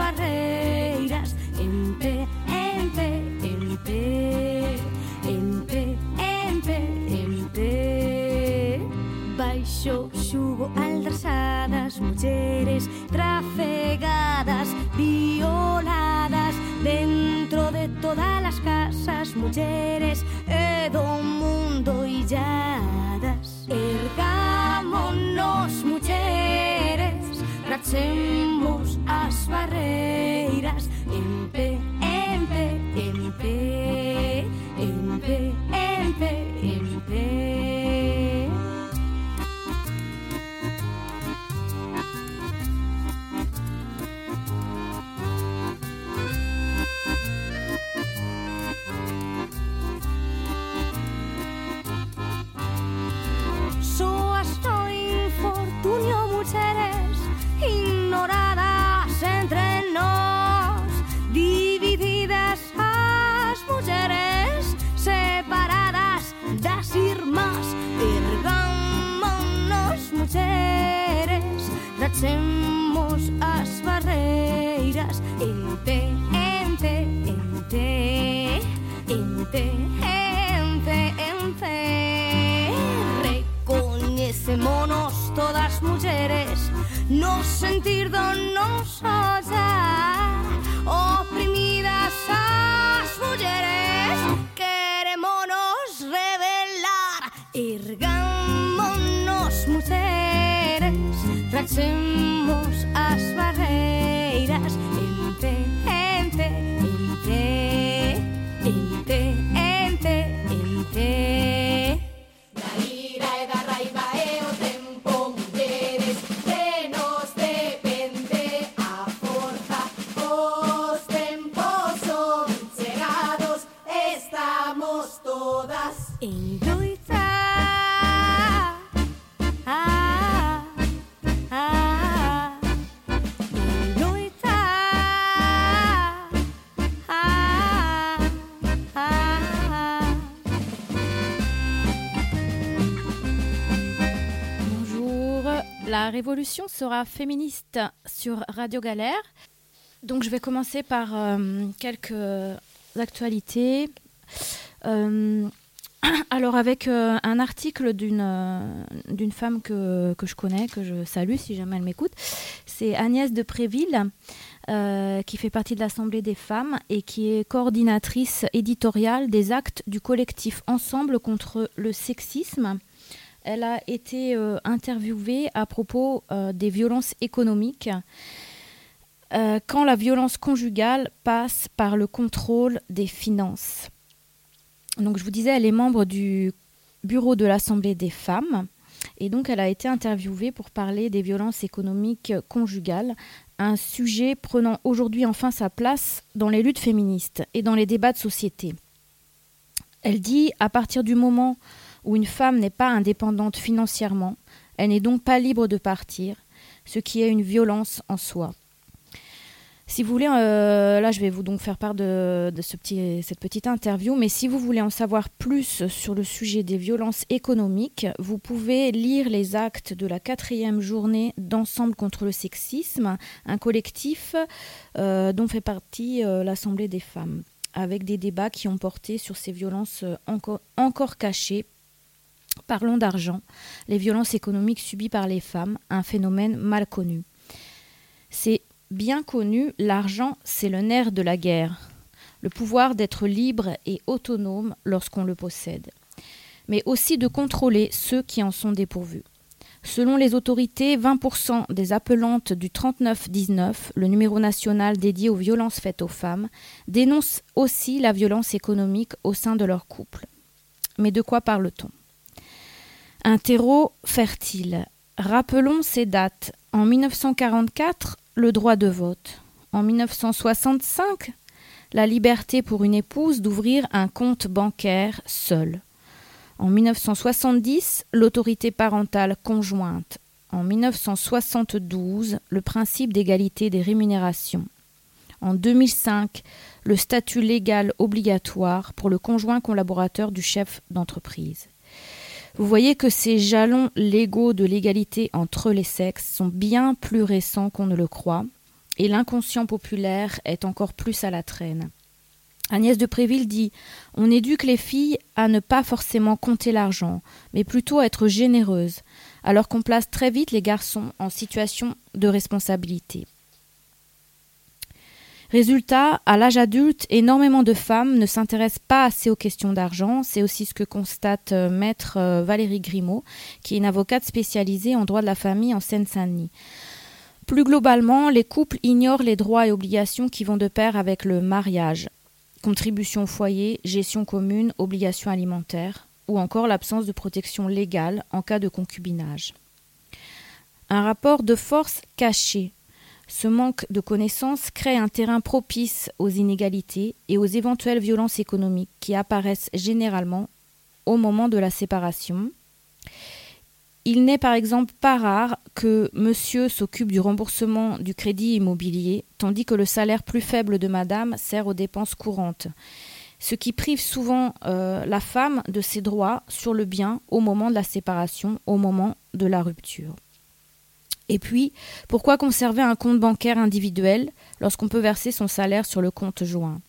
barreras. Révolution sera féministe sur Radio Galère. Donc je vais commencer par euh, quelques actualités. Euh, alors avec euh, un article d'une d'une femme que, que je connais, que je salue si jamais elle m'écoute, c'est Agnès de Préville, qui fait partie de l'Assemblée des femmes et qui est coordinatrice éditoriale des actes du collectif Ensemble contre le sexisme. Elle a été euh, interviewée à propos euh, des violences économiques euh, quand la violence conjugale passe par le contrôle des finances. Donc je vous disais, elle est membre du bureau de l'Assemblée des femmes et donc elle a été interviewée pour parler des violences économiques conjugales, un sujet prenant aujourd'hui enfin sa place dans les luttes féministes et dans les débats de société. Elle dit à partir du moment où une femme n'est pas indépendante financièrement, elle n'est donc pas libre de partir, ce qui est une violence en soi. Si vous voulez, euh, là je vais vous donc faire part de, cette petite interview, mais si vous voulez en savoir plus sur le sujet des violences économiques, vous pouvez lire les actes de la quatrième journée d'Ensemble contre le sexisme, un collectif euh, dont fait partie euh, l'Assemblée des femmes, avec des débats qui ont porté sur ces violences encore, encore Parlons d'argent, les violences économiques subies par les femmes, un phénomène mal connu. C'est bien connu, l'argent, c'est le nerf de la guerre, le pouvoir d'être libre et autonome lorsqu'on le possède, mais aussi de contrôler ceux qui en sont dépourvus. Selon les autorités, 20% des appelantes du 3919, le numéro national dédié aux violences faites aux femmes, dénoncent aussi la violence économique au sein de leur couple. Mais de quoi parle-t-on? Un terreau fertile. Rappelons ces dates. En 1944, le droit de vote. En 1965, la liberté pour une épouse d'ouvrir un compte bancaire seul. En 1970, l'autorité parentale conjointe. En 1972, le principe d'égalité des rémunérations. En 2005, le statut légal obligatoire pour le conjoint collaborateur du chef d'entreprise. Vous voyez que ces jalons légaux de l'égalité entre les sexes sont bien plus récents qu'on ne le croit, et l'inconscient populaire est encore plus à la traîne. Agnès de Préville dit On éduque les filles à ne pas forcément compter l'argent, mais plutôt à être généreuses, alors qu'on place très vite les garçons en situation de responsabilité. Résultat, à l'âge adulte, énormément de femmes ne s'intéressent pas assez aux questions d'argent. C'est aussi ce que constate euh, maître euh, Valérie Grimaud, qui est une avocate spécialisée en droit de la famille en Seine-Saint-Denis. Plus globalement, les couples ignorent les droits et obligations qui vont de pair avec le mariage. Contribution au foyer, gestion commune, obligations alimentaires, ou encore l'absence de protection légale en cas de concubinage. Un rapport de force caché ce manque de connaissances crée un terrain propice aux inégalités et aux éventuelles violences économiques qui apparaissent généralement au moment de la séparation. Il n'est par exemple pas rare que monsieur s'occupe du remboursement du crédit immobilier, tandis que le salaire plus faible de madame sert aux dépenses courantes, ce qui prive souvent euh, la femme de ses droits sur le bien au moment de la séparation, au moment de la rupture. Et puis, pourquoi conserver un compte bancaire individuel lorsqu'on peut verser son salaire sur le compte joint?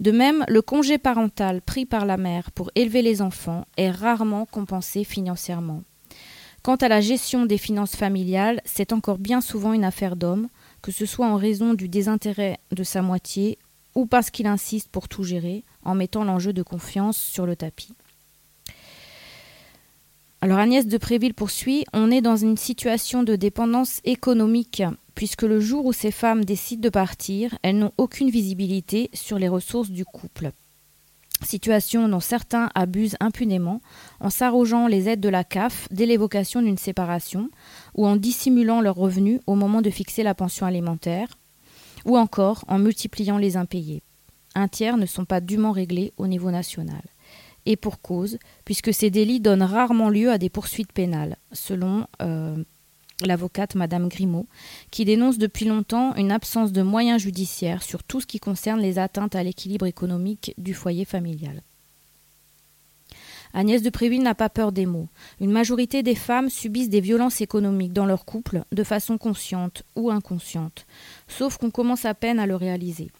De même, le congé parental pris par la mère pour élever les enfants est rarement compensé financièrement. Quant à la gestion des finances familiales, c'est encore bien souvent une affaire d'homme, que ce soit en raison du désintérêt de sa moitié ou parce qu'il insiste pour tout gérer, en mettant l'enjeu de confiance sur le tapis. Alors Agnès de Préville poursuit, on est dans une situation de dépendance économique, puisque le jour où ces femmes décident de partir, elles n'ont aucune visibilité sur les ressources du couple. Situation dont certains abusent impunément en s'arrogeant les aides de la CAF dès l'évocation d'une séparation, ou en dissimulant leurs revenus au moment de fixer la pension alimentaire, ou encore en multipliant les impayés. Un tiers ne sont pas dûment réglés au niveau national et pour cause, puisque ces délits donnent rarement lieu à des poursuites pénales, selon euh, l'avocate Madame Grimaud, qui dénonce depuis longtemps une absence de moyens judiciaires sur tout ce qui concerne les atteintes à l'équilibre économique du foyer familial. Agnès de Préville n'a pas peur des mots. Une majorité des femmes subissent des violences économiques dans leur couple, de façon consciente ou inconsciente, sauf qu'on commence à peine à le réaliser.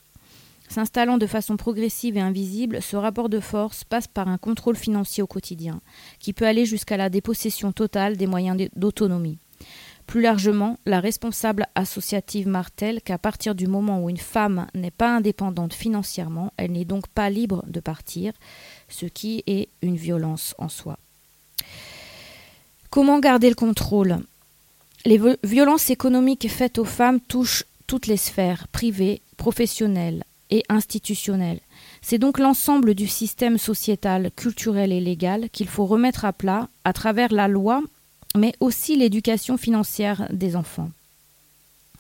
S'installant de façon progressive et invisible, ce rapport de force passe par un contrôle financier au quotidien, qui peut aller jusqu'à la dépossession totale des moyens d'autonomie. Plus largement, la responsable associative martèle qu'à partir du moment où une femme n'est pas indépendante financièrement, elle n'est donc pas libre de partir, ce qui est une violence en soi. Comment garder le contrôle? Les violences économiques faites aux femmes touchent toutes les sphères, privées, professionnelles, et institutionnelle. C'est donc l'ensemble du système sociétal, culturel et légal qu'il faut remettre à plat à travers la loi, mais aussi l'éducation financière des enfants.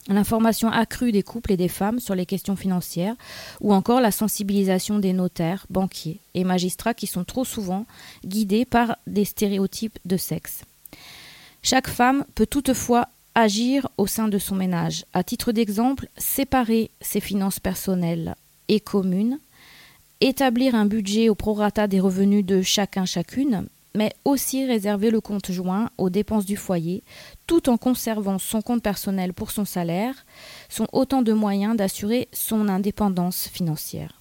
L'information accrue des couples et des femmes sur les questions financières, ou encore la sensibilisation des notaires, banquiers et magistrats qui sont trop souvent guidés par des stéréotypes de sexe. Chaque femme peut toutefois agir au sein de son ménage. À titre d'exemple, séparer ses finances personnelles et communes, établir un budget au prorata des revenus de chacun chacune, mais aussi réserver le compte joint aux dépenses du foyer, tout en conservant son compte personnel pour son salaire, sont autant de moyens d'assurer son indépendance financière.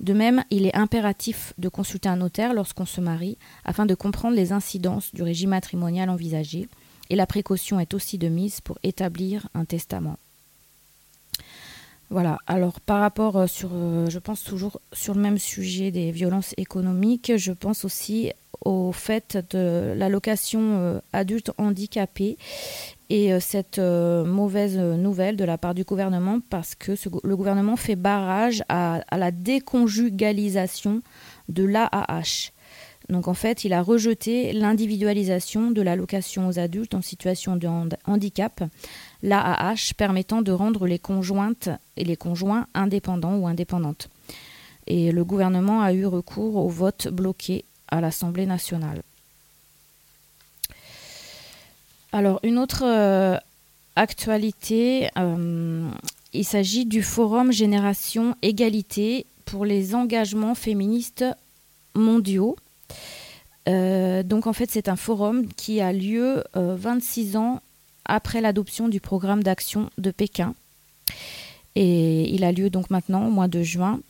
De même, il est impératif de consulter un notaire lorsqu'on se marie afin de comprendre les incidences du régime matrimonial envisagé et la précaution est aussi de mise pour établir un testament. Voilà, alors par rapport euh, sur, euh, je pense toujours sur le même sujet des violences économiques, je pense aussi au fait de l'allocation euh, adulte handicapé et cette mauvaise nouvelle de la part du gouvernement parce que le gouvernement fait barrage à, à la déconjugalisation de l'AAH. Donc en fait, il a rejeté l'individualisation de l'allocation aux adultes en situation de handicap, l'AAH permettant de rendre les conjointes et les conjoints indépendants ou indépendantes. Et le gouvernement a eu recours au vote bloqué à l'Assemblée nationale. Alors une autre euh, actualité, euh, il s'agit du Forum Génération Égalité pour les engagements féministes mondiaux donc en fait c'est un forum qui a lieu 26 euh, ans après l'adoption du programme d'action de Pékin. Et il a lieu donc maintenant au mois de juin.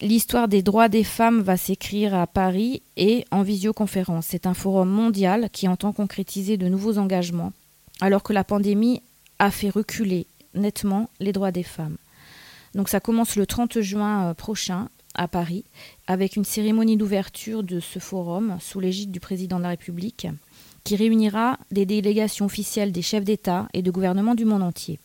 L'histoire des droits des femmes va s'écrire à Paris et en visioconférence. C'est un forum mondial qui entend concrétiser de nouveaux engagements, alors que la pandémie a fait reculer nettement les droits des femmes. Donc ça commence le 30 juin euh, prochain à Paris, avec une cérémonie d'ouverture de ce forum sous l'égide du président de la République, qui réunira des délégations officielles des chefs d'État et de gouvernement du monde entier,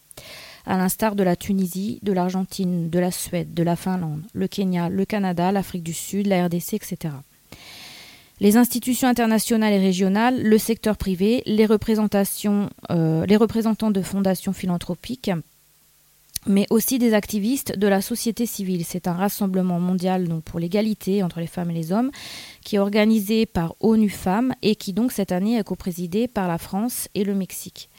à l'instar de la Tunisie, de l'Argentine, de la Suède, de la Finlande, le Kenya, le Canada, l'Afrique du Sud, la RDC, etc. Les institutions internationales et régionales, le secteur privé, les, euh, les représentants de fondations philanthropiques, mais aussi des activistes de la société civile. C'est un rassemblement mondial pour l'égalité entre les femmes et les hommes qui est organisé par ONU Femmes et qui donc cette année est coprésidé par la France et le Mexique.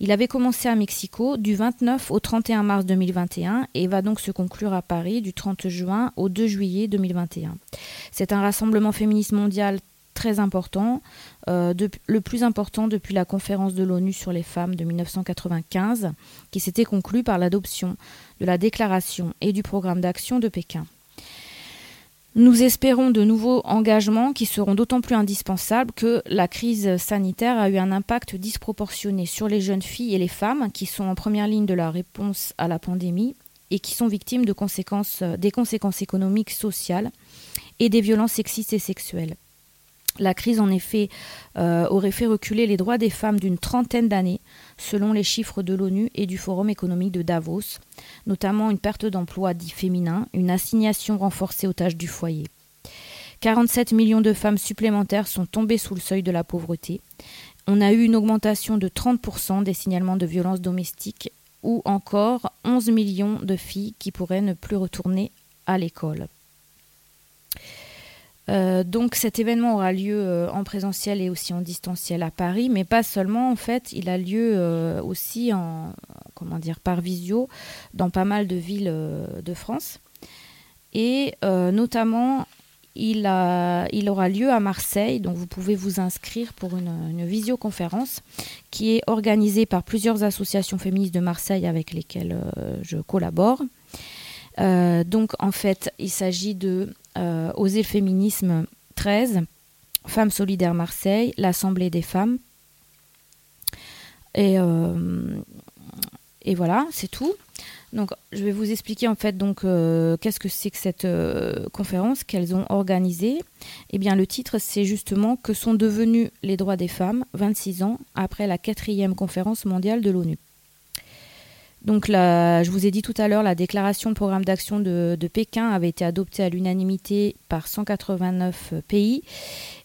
Il avait commencé à Mexico du 29 au 31 mars 2021 et va donc se conclure à Paris du 30 juin au 2 juillet 2021. C'est un rassemblement féministe mondial très important, euh, le plus important depuis la conférence de l'ONU sur les femmes de 1995, qui s'était conclue par l'adoption de la déclaration et du programme d'action de Pékin. Nous espérons de nouveaux engagements qui seront d'autant plus indispensables que la crise sanitaire a eu un impact disproportionné sur les jeunes filles et les femmes qui sont en première ligne de la réponse à la pandémie et qui sont victimes des conséquences économiques, sociales et des violences sexistes et sexuelles. La crise, en effet, euh, aurait fait reculer les droits des femmes d'une trentaine d'années, selon les chiffres de l'ONU et du Forum économique de Davos, notamment une perte d'emploi dit féminin, une assignation renforcée aux tâches du foyer. 47 millions de femmes supplémentaires sont tombées sous le seuil de la pauvreté. On a eu une augmentation de 30% des signalements de violences domestiques ou encore 11 millions de filles qui pourraient ne plus retourner à l'école. Euh, donc cet événement aura lieu euh, en présentiel et aussi en distanciel à Paris, mais pas seulement en fait, il a lieu euh, aussi en comment dire par visio dans pas mal de villes de France et notamment il, a, il, aura lieu à Marseille, donc vous pouvez vous inscrire pour une, visioconférence qui est organisée par plusieurs associations féministes de Marseille avec lesquelles je collabore. donc en fait, il s'agit de Oser le féminisme 13, Femmes solidaires Marseille, l'Assemblée des femmes. Et, euh, et voilà, c'est tout. Donc, je vais vous expliquer en fait donc euh, qu'est-ce que c'est que cette conférence qu'elles ont organisée. Eh bien, le titre, c'est justement que sont devenus les droits des femmes 26 ans après la quatrième conférence mondiale de l'ONU. Donc, je vous ai dit tout à l'heure, la déclaration de programme d'action de, Pékin avait été adoptée à l'unanimité par 189 pays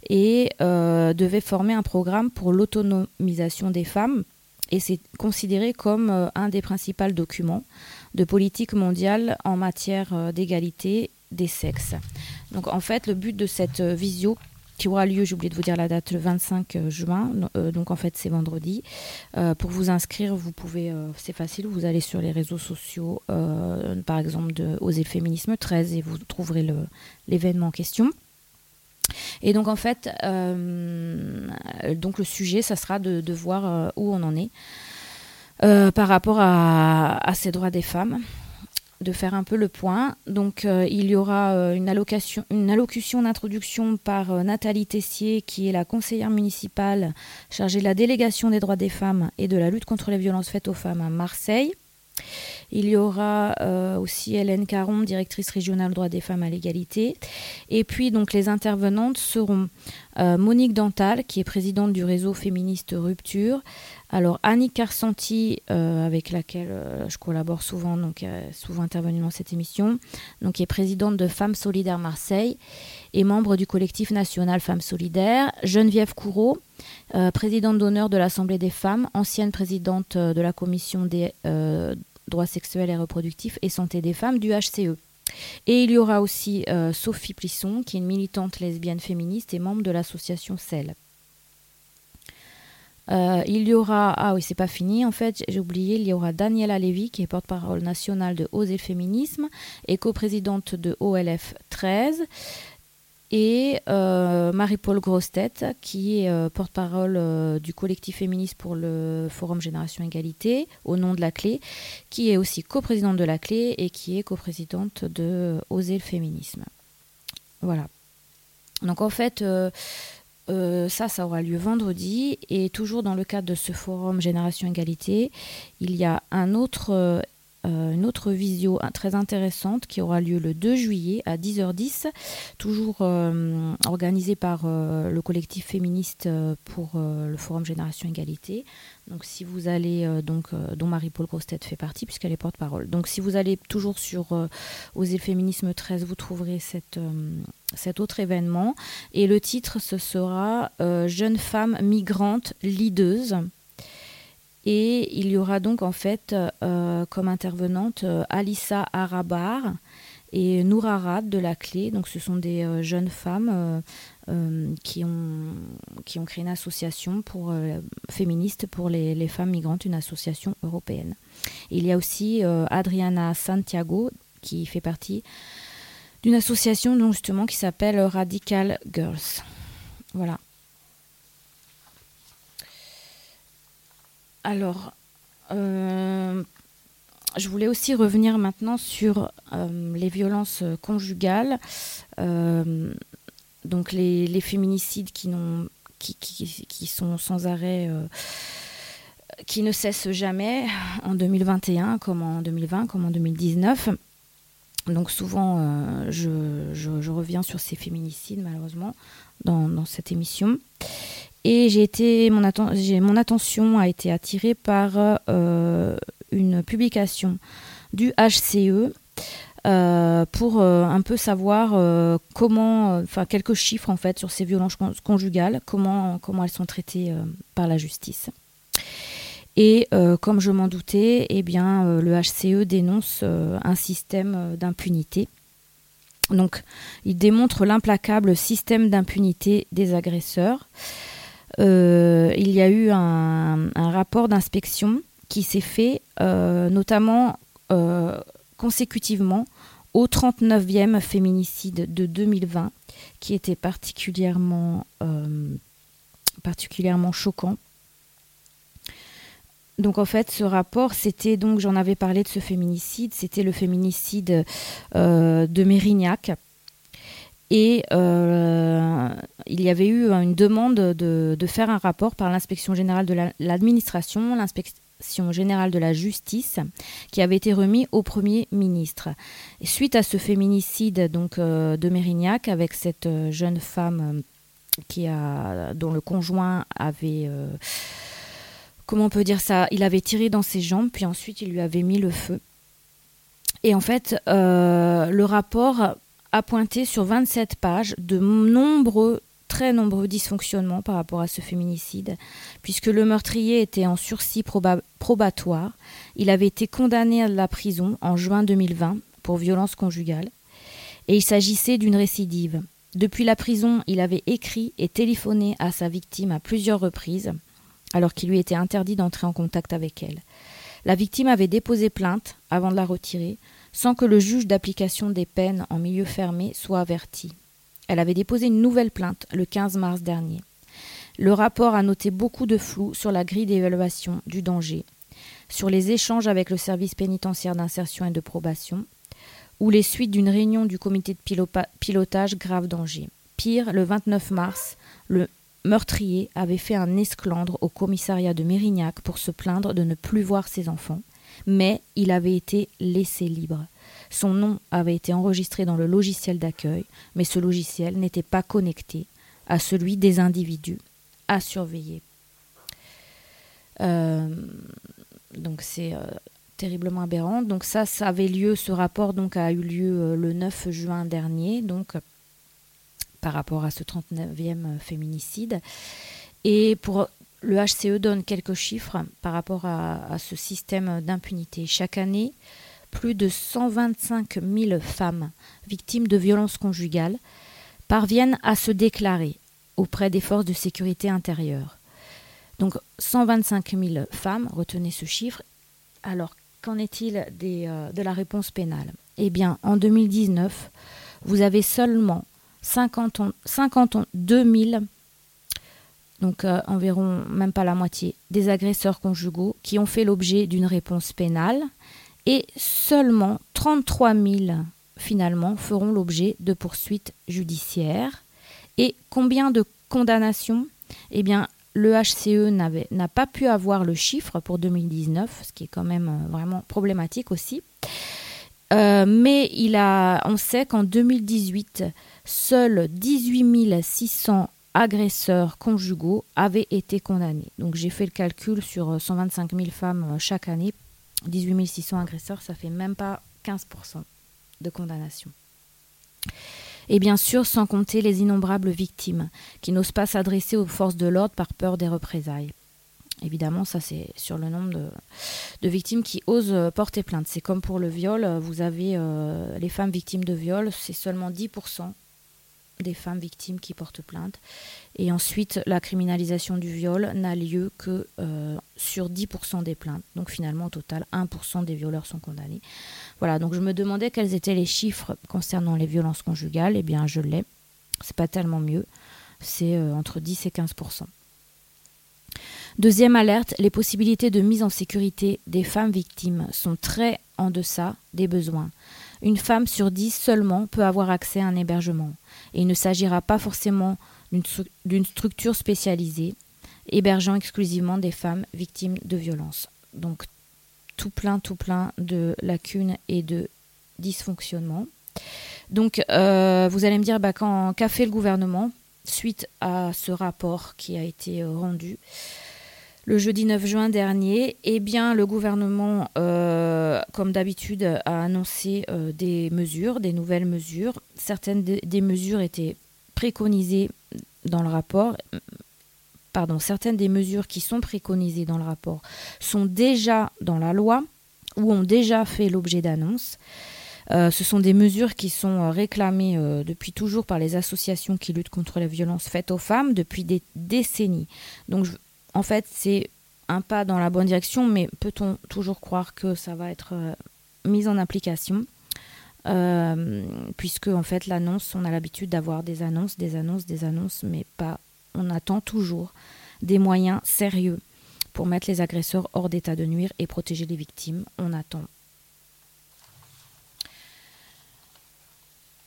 et euh, devait former un programme pour l'autonomisation des femmes. Et c'est considéré comme euh, un des principaux documents de politique mondiale en matière euh, d'égalité des sexes. Donc en fait, le but de cette visio qui aura lieu, j'ai oublié de vous dire la date, le 25 euh, juin. Euh, donc en fait, c'est vendredi. Euh, pour vous inscrire, vous pouvez, c'est facile, vous allez sur les réseaux sociaux, par exemple de Oser le féminisme 13 et vous trouverez l'événement en question. Et donc en fait, donc le sujet, ça sera de, voir où on en est par rapport à ces droits des femmes de faire un peu le point. Donc euh, il y aura euh, une, allocation, une allocution d'introduction par euh, Nathalie Tessier, qui est la conseillère municipale chargée de la délégation des droits des femmes et de la lutte contre les violences faites aux femmes à Marseille. Il y aura aussi Hélène Caron, directrice régionale droits des femmes à l'égalité. Et puis donc les intervenantes seront Monique Dantal, qui est présidente du réseau féministe Rupture, alors Annie Carsanti, euh, avec laquelle euh, je collabore souvent, donc souvent intervenue dans cette émission, donc est présidente de Femmes Solidaires Marseille et membre du collectif national Femmes Solidaires. Geneviève Courreau, euh, présidente d'honneur de l'Assemblée des femmes, ancienne présidente de la commission des droits sexuels et reproductifs et santé des femmes du HCE. Et il y aura aussi Sophie Plisson, qui est une militante lesbienne féministe et membre de l'association CEL. Euh, il y aura, ah oui, c'est pas fini en fait, j'ai oublié, il y aura Daniela Lévy qui est porte-parole nationale de Oser Féminisme et coprésidente de OLF 13. et euh, Marie-Paul Grostet, qui est euh, porte-parole du collectif féministe pour le Forum Génération Égalité, au nom de la Clé, qui est aussi coprésidente de la Clé et qui est coprésidente de Oser le féminisme. Voilà. Donc en fait, euh, euh, ça, ça aura lieu vendredi. Et toujours dans le cadre de ce forum Génération Égalité, il y a un autre, euh, une autre visio très intéressante qui aura lieu le 2 juillet à 10h10, toujours euh, organisée par euh, le collectif féministe pour le forum Génération Égalité. Donc si vous allez, donc, dont Marie-Paul Grostet fait partie puisqu'elle est porte-parole. Donc si vous allez toujours sur Oser le féminisme 13, vous trouverez cette, cet autre événement. Et le titre, ce sera euh, Jeune femme migrante leaduse. Et il y aura donc en fait euh, comme intervenante euh, Alissa Arabar et Nourarad de la Clé. Donc ce sont des euh, jeunes femmes qui, ont, qui créé une association pour, féministe pour les, femmes migrantes, une association européenne. Il y a aussi Adriana Santiago qui fait partie d'une association donc, justement qui s'appelle Radical Girls. Voilà. Alors, euh, je voulais aussi revenir maintenant sur euh, les violences conjugales, euh, donc les, féminicides qui, sont sans arrêt, qui ne cessent jamais en 2021 comme en 2020, comme en 2019. Donc souvent, je, reviens sur ces féminicides malheureusement dans cette émission. Et j'ai été, mon, attention a été attirée par euh, une publication du HCE euh, pour euh, un peu savoir comment, enfin quelques chiffres en fait sur ces violences con- conjugales, comment, comment elles sont traitées par la justice. Et comme je m'en doutais, eh bien, le HCE dénonce un système d'impunité. Donc, il démontre l'implacable système d'impunité des agresseurs. Euh, il y a eu un, rapport d'inspection qui s'est fait euh, notamment euh, consécutivement au 39e féminicide de 2020, qui était particulièrement, choquant. Donc en fait, ce rapport, c'était donc, j'en avais parlé de ce féminicide, c'était le féminicide de Mérignac. Et euh, il y avait eu une demande de, de faire un rapport par l'inspection générale de la- l'administration, l'inspection générale de la justice, qui avait été remis au Premier ministre. Suite à ce féminicide donc, euh, de Mérignac, avec cette euh, jeune femme qui a, dont le conjoint avait... comment on peut dire ça Il avait tiré dans ses jambes, puis ensuite il lui avait mis le feu. Et en fait, le rapport a pointé sur 27 pages de nombreux, très nombreux dysfonctionnements par rapport à ce féminicide, puisque le meurtrier était en sursis proba- probatoire. Il avait été condamné à la prison en juin 2020 pour violence conjugale, et il s'agissait d'une récidive. Depuis la prison, il avait écrit et téléphoné à sa victime à plusieurs reprises, alors qu'il lui était interdit d'entrer en contact avec elle. La victime avait déposé plainte avant de la retirer, sans que le juge d'application des peines en milieu fermé soit averti. Elle avait déposé une nouvelle plainte le 15 mars dernier. Le rapport a noté beaucoup de flou sur la grille d'évaluation du danger, sur les échanges avec le service pénitentiaire d'insertion et de probation, ou les suites d'une réunion du comité de pilotage grave danger. Pire, le 29 mars, le meurtrier avait fait un esclandre au commissariat de Mérignac pour se plaindre de ne plus voir ses enfants, mais il avait été laissé libre. Son nom avait été enregistré dans le logiciel d'accueil, mais ce logiciel n'était pas connecté à celui des individus à surveiller. Euh, donc c'est euh, terriblement aberrant. Donc ça, ça avait lieu, ce rapport donc a eu lieu euh, le 9 juin dernier, donc par rapport à ce 39e euh, féminicide. Et pour le HCE donne quelques chiffres par rapport à, ce système d'impunité. Chaque année, plus de 125 000 femmes victimes de violences conjugales parviennent à se déclarer auprès des forces de sécurité intérieure. Donc 125 000 femmes, retenez ce chiffre. Alors, qu'en est-il euh, de la réponse pénale? Eh bien, en 2019, vous avez seulement 50 ans, 52 000, donc euh, environ même pas la moitié, des agresseurs conjugaux qui ont fait l'objet d'une réponse pénale et seulement 33 000 finalement feront l'objet de poursuites judiciaires. Et combien de condamnations? Eh bien, le HCE n'a pas pu avoir le chiffre pour 2019, ce qui est quand même euh, vraiment problématique aussi. Euh, mais il a, on sait qu'en 2018, seuls 18 600 agresseurs conjugaux avaient été condamnés. Donc j'ai fait le calcul sur 125 euh, 000 femmes chaque année. 18 600 agresseurs, ça fait même pas 15% de condamnation. Et bien sûr, sans compter les innombrables victimes qui n'osent pas s'adresser aux forces de l'ordre par peur des représailles. Évidemment, ça c'est sur le nombre de, victimes qui osent porter plainte. C'est comme pour le viol, vous avez euh, les femmes victimes de viol, c'est seulement 10% des femmes victimes qui portent plainte. Et ensuite, la criminalisation du viol n'a lieu que euh, sur 10% des plaintes. Donc finalement, au total, 1% des violeurs sont condamnés. Voilà, donc je me demandais quels étaient les chiffres concernant les violences conjugales. Eh bien, je l'ai. C'est pas tellement mieux. C'est euh, entre 10 et 15%. Deuxième alerte, les possibilités de mise en sécurité des femmes victimes sont très en deçà des besoins. Une femme sur dix seulement peut avoir accès à un hébergement. Et il ne s'agira pas forcément d'une structure spécialisée, hébergeant exclusivement des femmes victimes de violences. Donc tout plein, tout plein de lacunes et de dysfonctionnements. Donc euh, vous allez me dire bah, qu'a fait le gouvernement suite à ce rapport qui a été euh, rendu le jeudi 9 juin dernier, eh bien, le gouvernement, euh, comme d'habitude, a annoncé euh, des mesures, des nouvelles mesures. Certaines des mesures étaient préconisées dans le rapport. Pardon, certaines des mesures qui sont préconisées dans le rapport sont déjà dans la loi ou ont déjà fait l'objet d'annonces. Euh, ce sont des mesures qui sont réclamées depuis toujours par les associations qui luttent contre les violences faites aux femmes depuis des décennies. En fait, c'est un pas dans la bonne direction, mais peut-on toujours croire que ça va être euh, mis en application? Euh, Puisque, en fait, l'annonce, on a l'habitude d'avoir des annonces, des annonces, des annonces, mais pas. On attend toujours des moyens sérieux pour mettre les agresseurs hors d'état de nuire et protéger les victimes. On attend.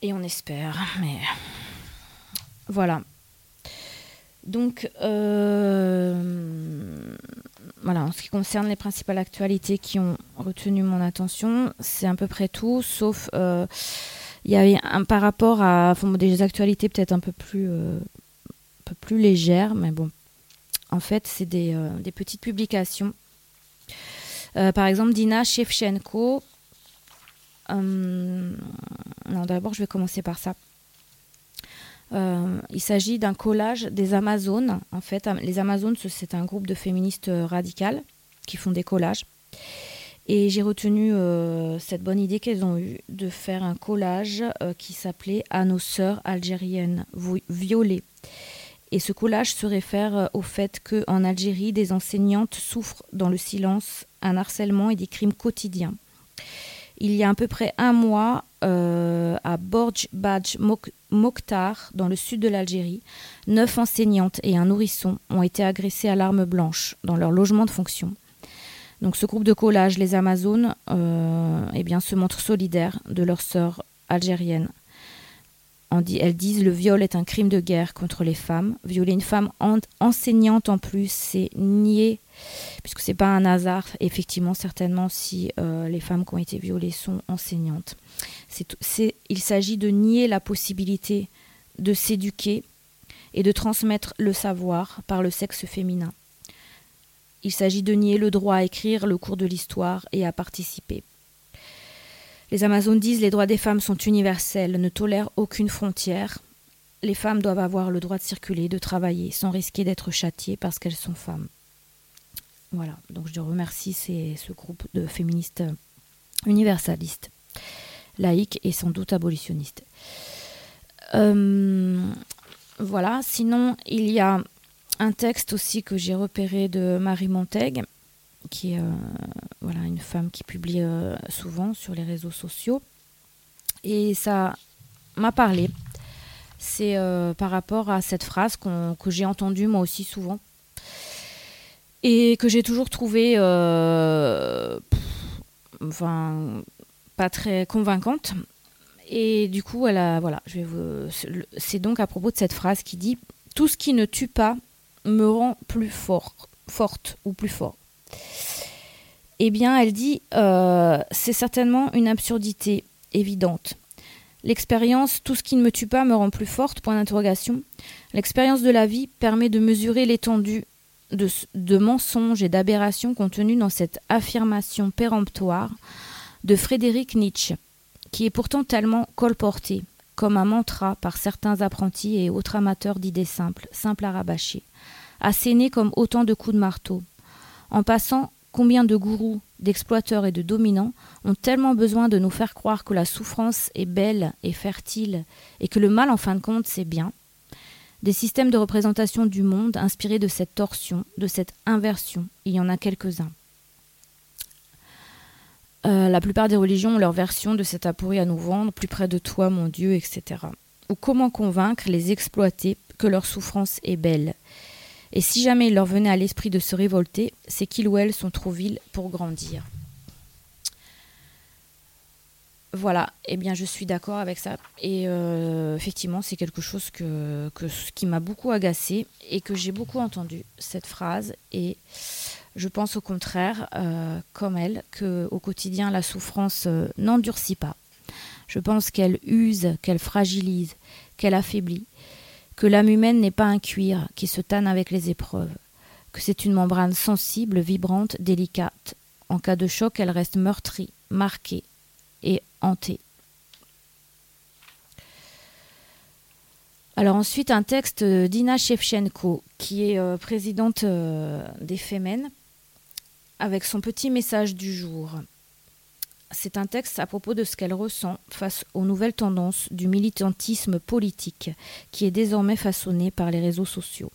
Et on espère, mais voilà. Donc, euh, voilà, en ce qui concerne les principales actualités qui ont retenu mon attention, c'est à peu près tout, sauf euh, il y avait un par rapport à des actualités peut-être un peu plus euh, un peu plus légères, mais bon, en fait, c'est des, des, petites publications. par exemple, Dina Shevchenko. non, d'abord, je vais commencer par ça. Euh, il s'agit d'un collage des Amazones. En fait, les Amazones, c'est un groupe de féministes euh, radicales qui font des collages. Et j'ai retenu euh, cette bonne idée qu'elles ont eue de faire un collage qui s'appelait À nos sœurs algériennes violées. Et ce collage se réfère au fait qu'en Algérie, des enseignantes souffrent dans le silence un harcèlement et des crimes quotidiens. Il y a à peu près un mois, à Borj Badj Mokhtar, dans le sud de l'Algérie, neuf enseignantes et un nourrisson ont été agressés à l'arme blanche dans leur logement de fonction. Donc ce groupe de collage, les Amazones, euh, eh se montre solidaires de leurs sœurs algériennes. Elles disent le viol est un crime de guerre contre les femmes. Violer une femme enseignante en plus, c'est nier, puisque c'est pas un hasard, effectivement, certainement, si euh, les femmes qui ont été violées sont enseignantes il s'agit de nier la possibilité de s'éduquer et de transmettre le savoir par le sexe féminin. Il s'agit de nier le droit à écrire le cours de l'histoire et à participer. Les Amazones disent les droits des femmes sont universels, ne tolèrent aucune frontière. Les femmes doivent avoir le droit de circuler, de travailler, sans risquer d'être châtiées parce qu'elles sont femmes. Voilà, donc je remercie ce groupe de féministes universalistes laïque et sans doute abolitionniste. Euh, voilà, sinon il y a un texte aussi que j'ai repéré de Marie Montaigne, qui est euh, voilà, une femme qui publie euh, souvent sur les réseaux sociaux. Et ça m'a parlé. c'est euh, par rapport à cette phrase que j'ai entendue moi aussi souvent et que j'ai toujours pff, enfin, pas très convaincante. Et du coup, elle a, voilà, je vais vous- c'est donc à propos de cette phrase qui dit Tout ce qui ne tue pas me rend plus fort, forte ou plus fort. Eh bien, elle dit euh, C'est certainement une absurdité évidente. L'expérience, tout ce qui ne me tue pas me rend plus forte, point d'interrogation. L'expérience de la vie permet de mesurer l'étendue de, mensonges et d'aberrations contenues dans cette affirmation péremptoire de Frédéric Nietzsche, qui est pourtant tellement colportée, comme un mantra par certains apprentis et autres amateurs d'idées simples, simples à rabâcher, assénés comme autant de coups de marteau. En passant, combien de gourous, d'exploiteurs et de dominants ont tellement besoin de nous faire croire que la souffrance est belle et fertile et que le mal, en fin de compte, c'est bien? Des systèmes de représentation du monde inspirés de cette torsion, de cette inversion. Il y en a quelques-uns. Euh, la plupart des religions ont leur version de cette aporie à nous vendre, plus près de toi, mon Dieu, etc. Ou comment convaincre les exploités que leur souffrance est belle? Et si jamais il leur venait à l'esprit de se révolter, c'est qu'ils ou elles sont trop vils pour grandir. Voilà, eh bien je suis d'accord avec ça. Et euh, effectivement, c'est quelque chose qui m'a beaucoup agacé et que j'ai beaucoup entendu, cette phrase. Et je pense au contraire, euh, comme elle, qu'au quotidien, la souffrance euh, n'endurcit pas. Je pense qu'elle use, qu'elle fragilise, qu'elle affaiblit, que l'âme humaine n'est pas un cuir qui se tanne avec les épreuves, que c'est une membrane sensible, vibrante, délicate. En cas de choc, elle reste meurtrie, marquée et hantée. Alors ensuite, un texte d'Ina Shevchenko, qui est euh, présidente euh, des Femen, avec son petit message du jour. C'est un texte à propos de ce qu'elle ressent face aux nouvelles tendances du militantisme politique qui est désormais façonné par les réseaux sociaux.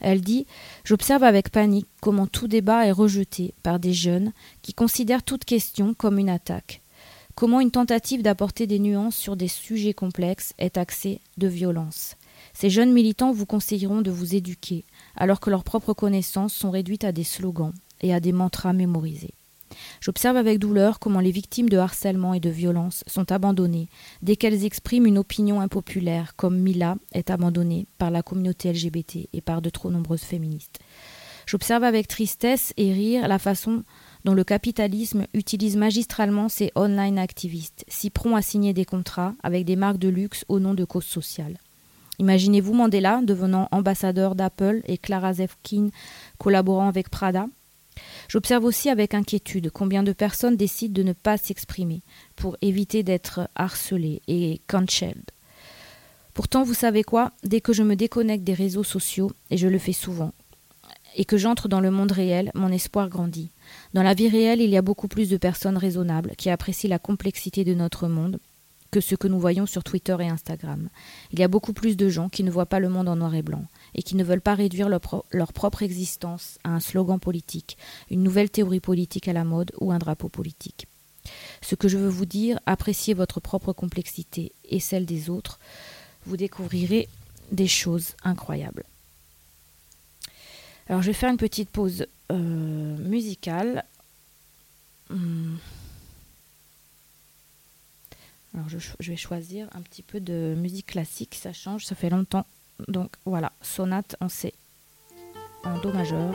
Elle dit J'observe avec panique comment tout débat est rejeté par des jeunes qui considèrent toute question comme une attaque. Comment une tentative d'apporter des nuances sur des sujets complexes est axée de violence. Ces jeunes militants vous conseilleront de vous éduquer, alors que leurs propres connaissances sont réduites à des slogans et à des mantras mémorisés. J'observe avec douleur comment les victimes de harcèlement et de violence sont abandonnées dès qu'elles expriment une opinion impopulaire, comme Mila est abandonnée par la communauté LGBT et par de trop nombreuses féministes. J'observe avec tristesse et rire la façon dont le capitalisme utilise magistralement ces online activistes, si prompts à signer des contrats avec des marques de luxe au nom de causes sociales. Imaginez-vous Mandela devenant ambassadeur d'Apple et Clara Zetkin collaborant avec Prada J'observe aussi avec inquiétude combien de personnes décident de ne pas s'exprimer pour éviter d'être harcelées et cancelled. Pourtant, vous savez quoi? Dès que je me déconnecte des réseaux sociaux, et je le fais souvent, et que j'entre dans le monde réel, mon espoir grandit. Dans la vie réelle, il y a beaucoup plus de personnes raisonnables qui apprécient la complexité de notre monde que ce que nous voyons sur Twitter et Instagram. Il y a beaucoup plus de gens qui ne voient pas le monde en noir et blanc et qui ne veulent pas réduire leur, pro leur propre existence à un slogan politique, une nouvelle théorie politique à la mode ou un drapeau politique. Ce que je veux vous dire, appréciez votre propre complexité et celle des autres, vous découvrirez des choses incroyables. Alors je vais faire une petite pause euh, musicale. Hum. Alors je, vais choisir un petit peu de musique classique, ça change, ça fait longtemps. Donc voilà, sonate en C, en Do majeur.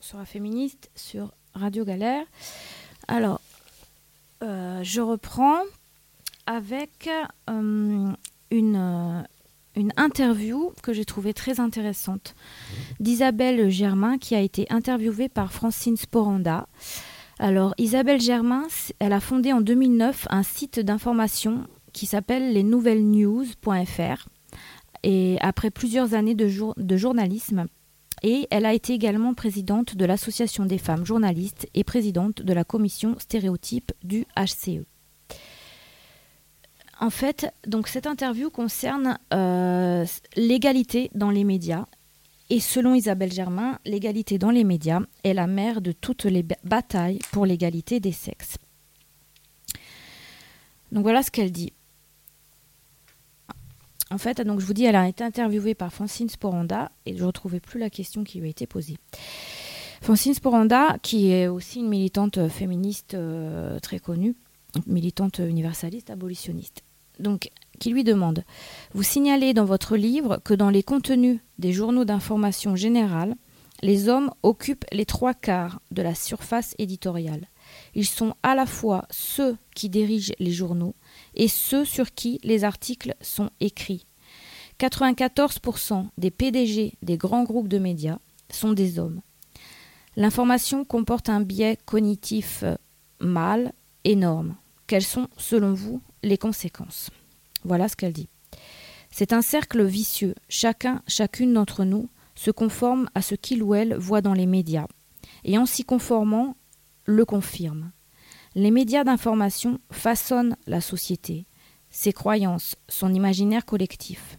Sera féministe sur Radio Galère. Alors, euh, je reprends avec euh, une, euh, une interview que j'ai trouvée très intéressante d'Isabelle Germain qui a été interviewée par Francine Sporanda. Alors, Isabelle Germain, elle a fondé en 2009 un site d'information qui s'appelle lesnouvellesnews.fr et après plusieurs années de, jour- de journalisme, et elle a été également présidente de l'Association des femmes journalistes et présidente de la commission stéréotype du HCE. En fait, donc cette interview concerne euh, l'égalité dans les médias. Et selon Isabelle Germain, l'égalité dans les médias est la mère de toutes les ba- batailles pour l'égalité des sexes. Donc voilà ce qu'elle dit. En fait, donc je vous dis, elle a été interviewée par Francine Sporanda et je ne retrouvais plus la question qui lui a été posée. Francine Sporanda, qui est aussi une militante féministe euh, très connue, militante universaliste, abolitionniste. Donc, qui lui demande Vous signalez dans votre livre que dans les contenus des journaux d'information générale, les hommes occupent les trois quarts de la surface éditoriale. Ils sont à la fois ceux qui dirigent les journaux et ceux sur qui les articles sont écrits. 94% des PDG des grands groupes de médias sont des hommes. L'information comporte un biais cognitif euh, mâle énorme. Quelles sont, selon vous, les conséquences? Voilà ce qu'elle dit. C'est un cercle vicieux. Chacun, chacune d'entre nous se conforme à ce qu'il ou elle voit dans les médias. Et en s'y conformant, le confirme. Les médias d'information façonnent la société, ses croyances, son imaginaire collectif.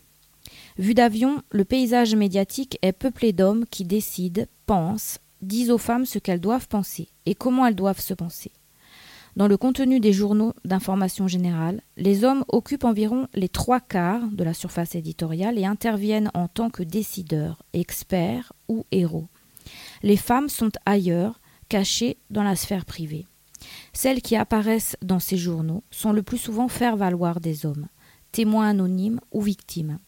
Vu d'avion, le paysage médiatique est peuplé d'hommes qui décident, pensent, disent aux femmes ce qu'elles doivent penser et comment elles doivent se penser. Dans le contenu des journaux d'information générale, les hommes occupent environ les trois quarts de la surface éditoriale et interviennent en tant que décideurs, experts ou héros. Les femmes sont ailleurs, cachées dans la sphère privée. Celles qui apparaissent dans ces journaux sont le plus souvent faire-valoir des hommes, témoins anonymes ou victimes.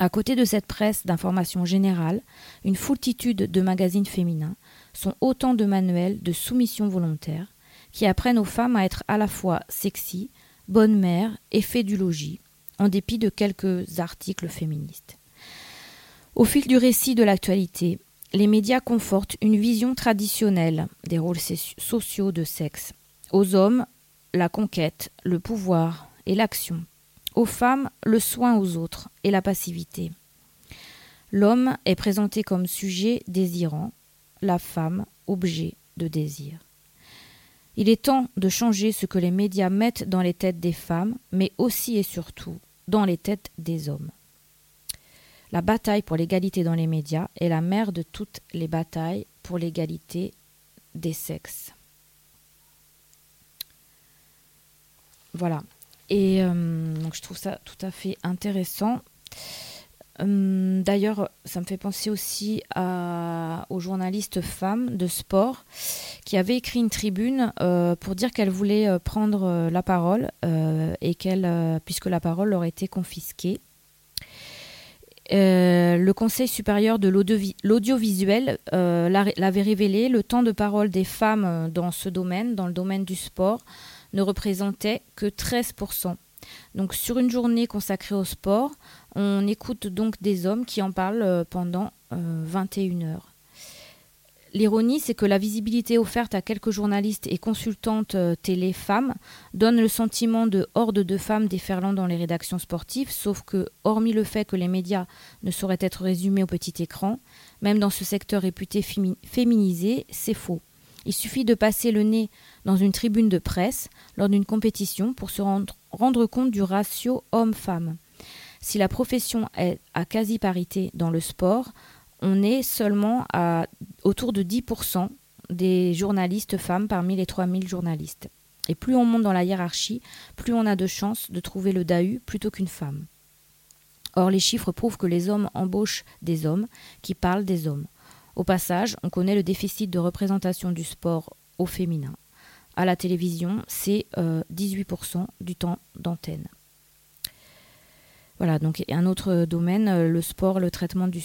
À côté de cette presse d'information générale, une foultitude de magazines féminins sont autant de manuels de soumission volontaire qui apprennent aux femmes à être à la fois sexy, bonne mère et fait du logis, en dépit de quelques articles féministes. Au fil du récit de l'actualité, les médias confortent une vision traditionnelle des rôles soci- sociaux de sexe. Aux hommes, la conquête, le pouvoir et l'action. Aux femmes, le soin aux autres et la passivité. L'homme est présenté comme sujet désirant, la femme objet de désir. Il est temps de changer ce que les médias mettent dans les têtes des femmes, mais aussi et surtout dans les têtes des hommes. La bataille pour l'égalité dans les médias est la mère de toutes les batailles pour l'égalité des sexes. Voilà. Et euh, donc je trouve ça tout à fait intéressant. Hum, D'ailleurs, ça me fait penser aussi aux journalistes femmes de sport qui avaient écrit une tribune euh, pour dire qu'elles voulaient euh, prendre euh, la parole euh, et qu'elles, euh, puisque la parole leur était confisquée. Euh, le Conseil supérieur de l'audiovi- l'audiovisuel euh, l'a- l'avait révélé, le temps de parole des femmes euh, dans ce domaine, dans le domaine du sport, ne représentait que 13%. Donc sur une journée consacrée au sport, on écoute donc des hommes qui en parlent pendant euh, 21 heures. L'ironie, c'est que la visibilité offerte à quelques journalistes et consultantes euh, télé femmes donne le sentiment de horde de femmes déferlant dans les rédactions sportives, sauf que, hormis le fait que les médias ne sauraient être résumés au petit écran, même dans ce secteur réputé fémi- féminisé, c'est faux. Il suffit de passer le nez dans une tribune de presse lors d'une compétition pour se rendre, rendre compte du ratio homme-femme. Si la profession est à quasi-parité dans le sport, on est seulement à autour de 10% des journalistes femmes parmi les 3000 journalistes. Et plus on monte dans la hiérarchie, plus on a de chances de trouver le DAU plutôt qu'une femme. Or, les chiffres prouvent que les hommes embauchent des hommes qui parlent des hommes. Au passage, on connaît le déficit de représentation du sport au féminin. À la télévision, c'est euh, 18% du temps d'antenne. Voilà, donc un autre domaine, euh, le sport, le traitement du,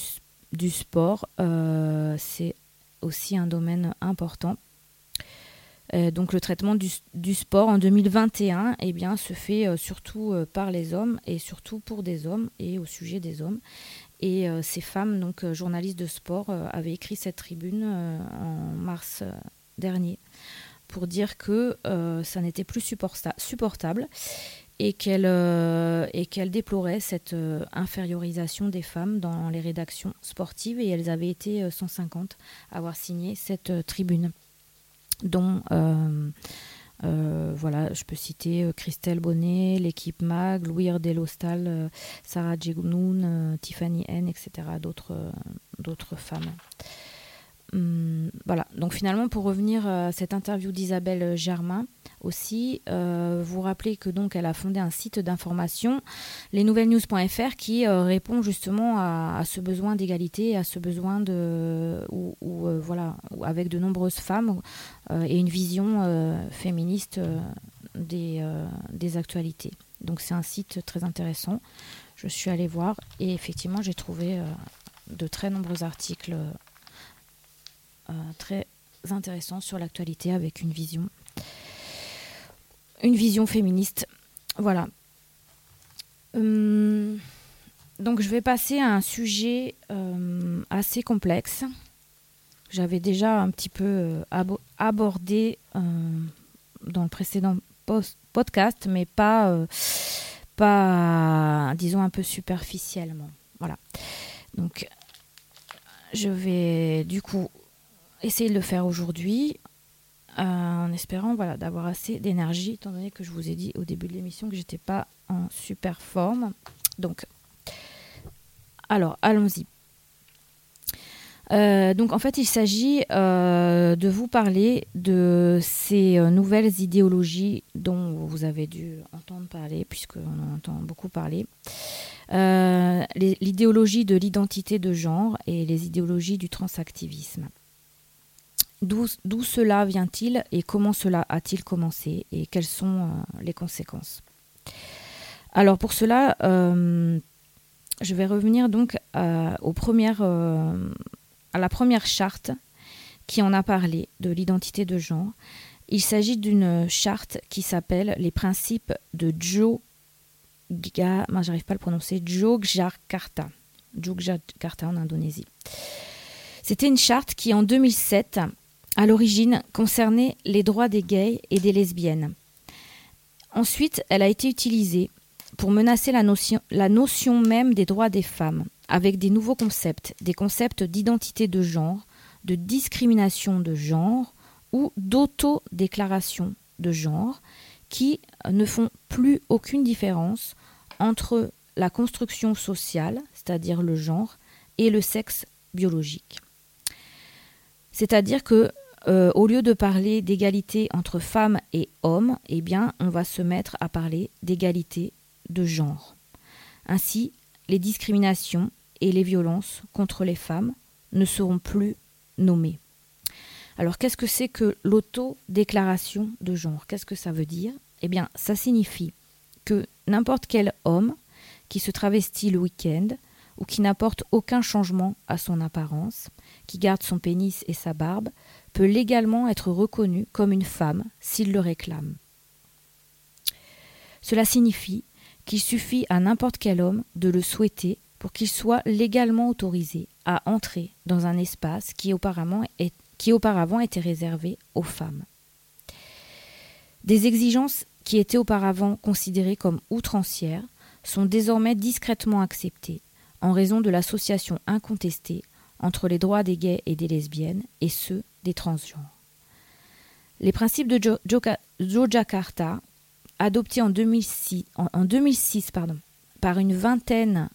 du sport, euh, c'est aussi un domaine important. Euh, donc le traitement du, sport en 2021 eh bien, se fait euh, surtout par les hommes et surtout pour des hommes et au sujet des hommes. Et ces femmes, donc journalistes de sport, avaient écrit cette tribune en mars dernier pour dire que ça n'était plus supporta- supportable et qu'elle euh, et qu'elle déplorait cette euh, infériorisation des femmes dans les rédactions sportives et elles avaient été euh, 150 à avoir signé cette euh, tribune dont euh, euh, voilà, je peux citer euh, Christelle Bonnet, l'équipe MAG, Louis Delostal, euh, Sarah Djegnoun, euh, Tiffany N, etc. Euh, d'autres femmes. Hum, voilà, donc finalement pour revenir à cette interview d'Isabelle Germain aussi, euh, vous rappelez que donc elle a fondé un site d'information, lesnouvellesnews.fr, qui euh, répond justement à, ce besoin d'égalité, à ce besoin de, où, euh, voilà, avec de nombreuses femmes euh, et une vision euh, féministe euh, des, euh, des actualités. Donc c'est un site très intéressant. Je suis allée voir et effectivement j'ai trouvé euh, de très nombreux articles euh, très intéressants sur l'actualité avec une vision, une vision féministe. Voilà. Hum, donc je vais passer à un sujet euh, assez complexe. J'avais déjà un petit peu euh, abo- abordé euh, dans le précédent podcast, mais pas, euh, pas, disons, un peu superficiellement. Voilà. Donc, je vais du coup essayer de le faire aujourd'hui euh, en espérant voilà, d'avoir assez d'énergie, étant donné que je vous ai dit au début de l'émission que j'étais pas en super forme. Donc, alors, allons-y. Euh, donc en fait, il s'agit euh, de vous parler de ces nouvelles idéologies dont vous avez dû entendre parler, puisqu'on en entend beaucoup parler. L'idéologie de l'identité de genre et les idéologies du transactivisme. D'où cela vient-il et comment cela a-t-il commencé et quelles sont euh, les conséquences Alors pour cela, euh, je vais revenir donc euh, à la première charte qui en a parlé de l'identité de genre. Il s'agit d'une charte qui s'appelle les principes de moi j'arrive pas à le prononcer, Jogjakarta, Jogjakarta en Indonésie. C'était une charte qui en 2007, à l'origine, concernait les droits des gays et des lesbiennes. Ensuite, elle a été utilisée pour menacer la notion, même des droits des femmes, avec des nouveaux concepts, des concepts d'identité de genre, de discrimination de genre ou d'autodéclaration de genre, qui ne font plus aucune différence entre la construction sociale, c'est-à-dire le genre, et le sexe biologique. C'est-à-dire que euh, au lieu de parler d'égalité entre femmes et hommes, eh bien, on va se mettre à parler d'égalité de genre. Ainsi, les discriminations et les violences contre les femmes ne seront plus nommées. Alors, qu'est-ce que c'est que l'autodéclaration de genre? Qu'est-ce que ça veut dire? Eh bien, ça signifie que n'importe quel homme qui se travestit le week-end ou qui n'apporte aucun changement à son apparence, qui garde son pénis et sa barbe, peut légalement être reconnu comme une femme s'il le réclame. Cela signifie qu'il suffit à n'importe quel homme de le souhaiter pour qu'il soit légalement autorisé à entrer dans un espace qui auparavant, qui auparavant était réservé aux femmes. Des exigences qui étaient auparavant considérées comme outrancières sont désormais discrètement acceptées en raison de l'association incontestée entre les droits des gays et des lesbiennes et ceux des transgenres. Les principes de Jogjakarta, adoptés en 2006, en- en 2006, pardon, par une vingtaine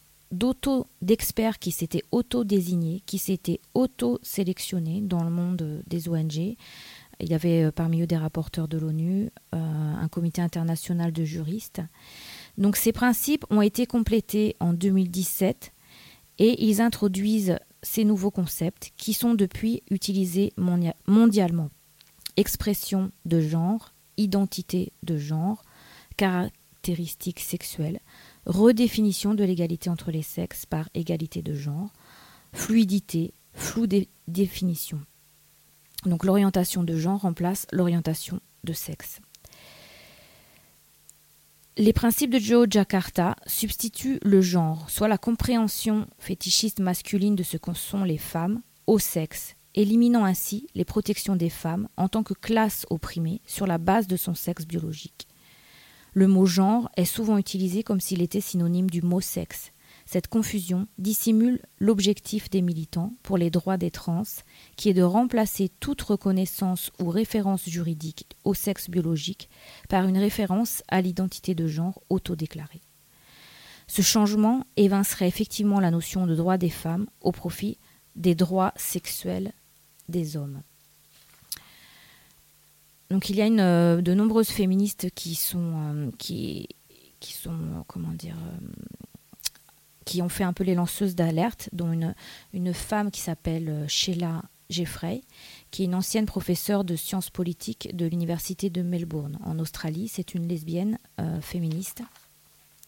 d'experts qui s'étaient auto-désignés, qui s'étaient auto-sélectionnés dans le monde euh, des ONG. Il y avait euh, parmi eux des rapporteurs de l'ONU, euh, un comité international de juristes. Donc ces principes ont été complétés en 2017 et ils introduisent ces nouveaux concepts qui sont depuis utilisés mondia- mondialement. Expression de genre, identité de genre, caractéristiques sexuelles, redéfinition de l'égalité entre les sexes par égalité de genre, fluidité, flou des définitions. Donc l'orientation de genre remplace l'orientation de sexe. Les principes de Joe Jakarta substituent le genre, soit la compréhension fétichiste masculine de ce que sont les femmes, au sexe, éliminant ainsi les protections des femmes en tant que classe opprimée sur la base de son sexe biologique. Le mot genre est souvent utilisé comme s'il était synonyme du mot sexe. Cette confusion dissimule l'objectif des militants pour les droits des trans, qui est de remplacer toute reconnaissance ou référence juridique au sexe biologique par une référence à l'identité de genre autodéclarée. Ce changement évincerait effectivement la notion de droit des femmes au profit des droits sexuels des hommes. Donc il y a euh, de nombreuses féministes qui sont, euh, qui, qui sont euh, comment dire, qui ont fait un peu les lanceuses d'alerte, dont une, une femme qui s'appelle Sheila Jeffrey, qui est une ancienne professeure de sciences politiques de l'université de Melbourne en Australie. C'est une lesbienne féministe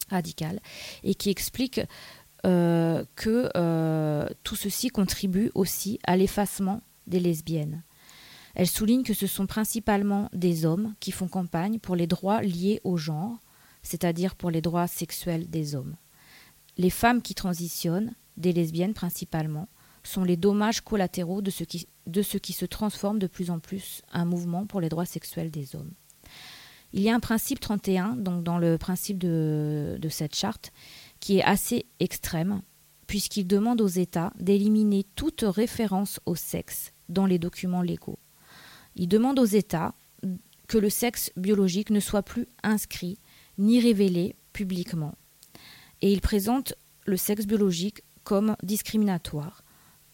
radicale et qui explique que tout ceci contribue aussi à l'effacement des lesbiennes. Elle souligne que ce sont principalement des hommes qui font campagne pour les droits liés au genre, c'est-à-dire pour les droits sexuels des hommes. Les femmes qui transitionnent, des lesbiennes principalement, sont les dommages collatéraux de ce qui, se transforme de plus en plus un mouvement pour les droits sexuels des hommes. Il y a un principe 31, donc dans le principe de cette charte, qui est assez extrême, puisqu'il demande aux États d'éliminer toute référence au sexe dans les documents légaux. Il demande aux États que le sexe biologique ne soit plus inscrit ni révélé publiquement. Et il présente le sexe biologique comme discriminatoire,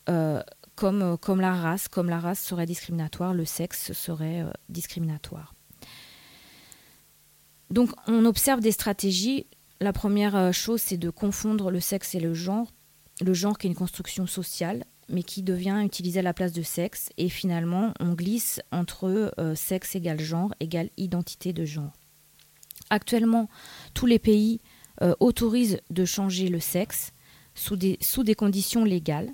euh, comme, comme la race, comme la race serait discriminatoire, le sexe serait euh, discriminatoire. Donc on observe des stratégies. La première euh, chose, c'est de confondre le sexe et le genre. Le genre qui est une construction sociale mais qui devient utilisé à la place de sexe. Et finalement, on glisse entre euh, sexe égale genre égale identité de genre. Actuellement, tous les pays euh, autorisent de changer le sexe sous des, sous des conditions légales,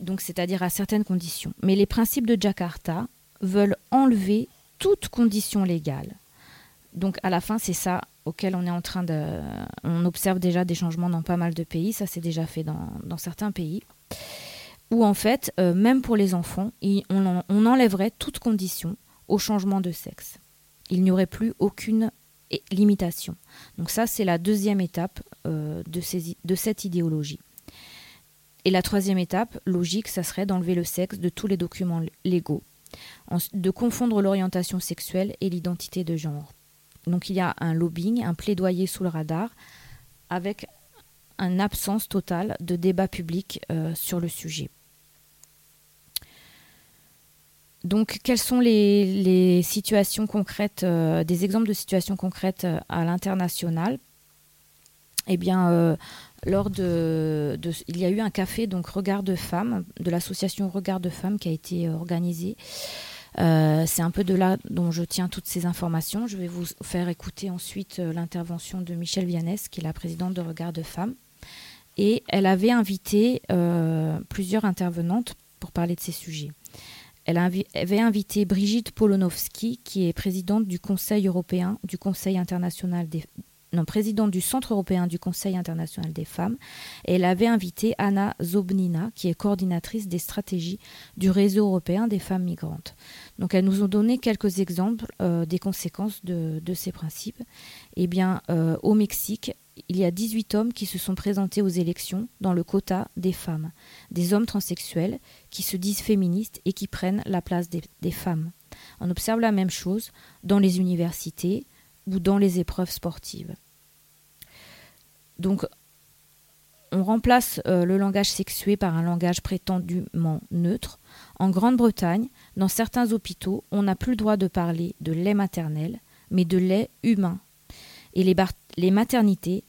donc c'est-à-dire à certaines conditions. Mais les principes de Jakarta veulent enlever toute condition légale. Donc à la fin, c'est ça auquel on est en train de... On observe déjà des changements dans pas mal de pays, ça s'est déjà fait dans, dans certains pays où en fait, euh, même pour les enfants, on, enlèverait toute condition au changement de sexe. Il n'y aurait plus aucune limitation. Donc ça, c'est la deuxième étape euh, de, de, cette idéologie. Et la troisième étape, logique, ça serait d'enlever le sexe de tous les documents légaux, de confondre l'orientation sexuelle et l'identité de genre. Donc il y a un lobbying, un plaidoyer sous le radar, avec une absence totale de débat public euh, sur le sujet. Donc, quelles sont les, situations concrètes, euh, des exemples de situations concrètes euh, à l'international? Eh bien, euh, lors de, il y a eu un café, donc Regard de femmes, de l'association Regard de femmes, qui a été organisé. C'est un peu de là dont je tiens toutes ces informations. Je vais vous faire écouter ensuite l'intervention de Michel Viannès, qui est la présidente de Regard de femmes. Et elle avait invité plusieurs intervenantes pour parler de ces sujets. Elle avait invité Brigitte Polonovski, qui est présidente du Conseil européen, du Conseil international des non, présidente du Centre européen du Conseil international des femmes, et elle avait invité Anna Zobnina, qui est coordinatrice des stratégies du réseau européen des femmes migrantes. Donc elles nous ont donné quelques exemples euh, des conséquences de, ces principes. Eh bien, euh, au Mexique, il y a 18 hommes qui se sont présentés aux élections dans le quota des femmes, des hommes transsexuels qui se disent féministes et qui prennent la place des, femmes. On observe la même chose dans les universités ou dans les épreuves sportives. Donc, on remplace euh, le langage sexué par un langage prétendument neutre. En Grande-Bretagne, dans certains hôpitaux, on n'a plus le droit de parler de lait maternel, mais de lait humain. Et les, les maternités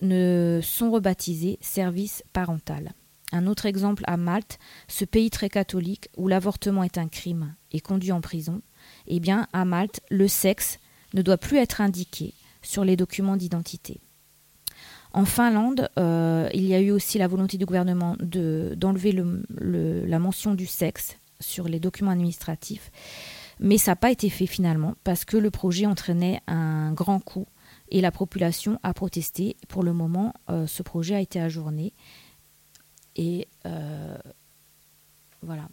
ne sont rebaptisés service parental. Un autre exemple à Malte, ce pays très catholique où l'avortement est un crime et conduit en prison, eh bien à Malte, le sexe ne doit plus être indiqué sur les documents d'identité. En Finlande, euh, il y a eu aussi la volonté du gouvernement de- d'enlever le- le- la mention du sexe sur les documents administratifs, mais ça n'a pas été fait finalement parce que le projet entraînait un grand coût et la population a protesté. Pour le moment, euh, ce projet a été ajourné et euh, voilà.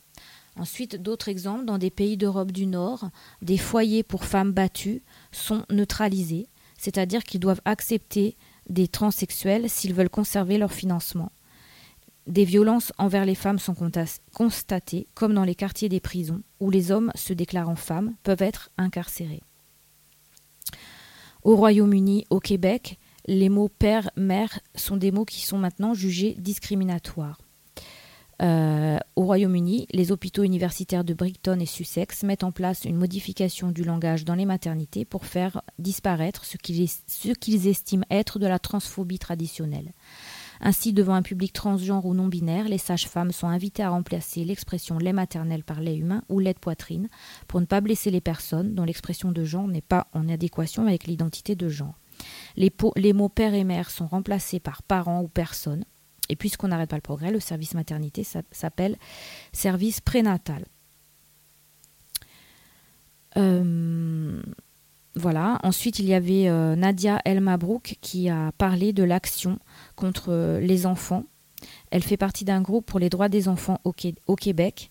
Ensuite, d'autres exemples, dans des pays d'Europe du Nord, des foyers pour femmes battues sont neutralisés, c'est-à-dire qu'ils doivent accepter des transsexuels s'ils veulent conserver leur financement. Des violences envers les femmes sont constatées, comme dans les quartiers des prisons, où les hommes se déclarant femmes peuvent être incarcérés. Au Royaume-Uni, au Québec, les mots père, mère sont des mots qui sont maintenant jugés discriminatoires. Euh, au Royaume-Uni, les hôpitaux universitaires de Brighton et Sussex mettent en place une modification du langage dans les maternités pour faire disparaître ce qu'ils ce qu'ils estiment être de la transphobie traditionnelle. Ainsi, devant un public transgenre ou non binaire, les sages-femmes sont invitées à remplacer l'expression lait maternel par lait humain ou lait de poitrine pour ne pas blesser les personnes dont l'expression de genre n'est pas en adéquation avec l'identité de genre. Les, mots père et mère sont remplacés par parents ou personne. Et puisqu'on n'arrête pas le progrès, le service maternité s'appelle service prénatal. Euh, voilà. Ensuite, il y avait euh, Nadia El Mabrouk qui a parlé de l'action contre euh, les enfants. Elle fait partie d'un groupe pour les droits des enfants au, Qué- au Québec.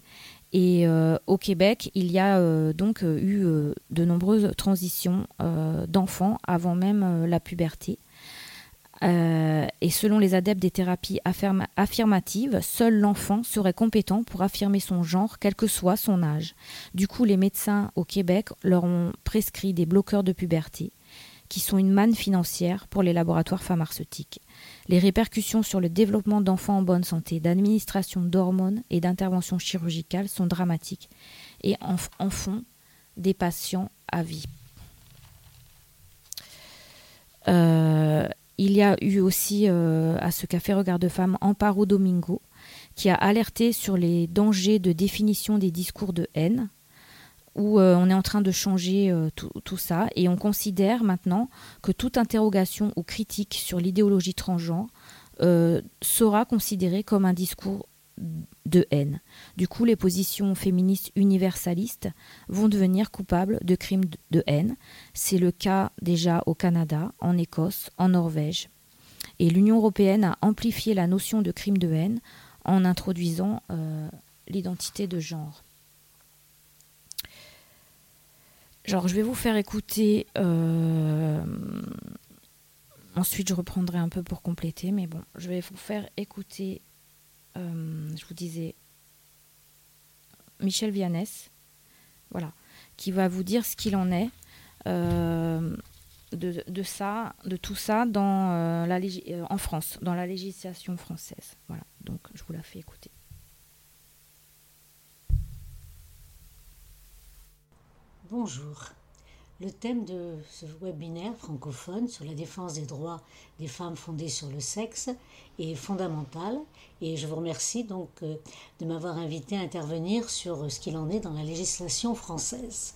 Et euh, au Québec, il y a euh, donc eu de nombreuses transitions d'enfants avant même la puberté. Et selon les adeptes des thérapies affirma- affirmatives, seul l'enfant serait compétent pour affirmer son genre, quel que soit son âge. Du coup, les médecins au Québec leur ont prescrit des bloqueurs de puberté, qui sont une manne financière pour les laboratoires pharmaceutiques. Les répercussions sur le développement d'enfants en bonne santé, d'administration d'hormones et d'interventions chirurgicales sont dramatiques et en, font des patients à vie. Euh, il y a eu aussi euh, à ce café Regard de Femmes Amparo Domingo qui a alerté sur les dangers de définition des discours de haine où euh, on est en train de changer euh, tout, ça et on considère maintenant que toute interrogation ou critique sur l'idéologie transgenre euh, sera considérée comme un discours de haine. Du coup, les positions féministes universalistes vont devenir coupables de crimes de- haine. C'est le cas déjà au Canada, en Écosse, en Norvège. Et l'Union européenne a amplifié la notion de crime de haine en introduisant l'identité de genre. Genre, je vais vous faire écouter. euh, Ensuite, je reprendrai un peu pour compléter, mais bon, je vais vous faire écouter. euh, je vous disais Michel Vianès, voilà, qui va vous dire ce qu'il en est euh, de, tout ça en France, dans la législation française. Voilà, donc je vous la fais écouter. Bonjour. Le thème de ce webinaire francophone sur la défense des droits des femmes fondés sur le sexe est fondamental et je vous remercie donc euh, de m'avoir invité à intervenir sur ce qu'il en est dans la législation française.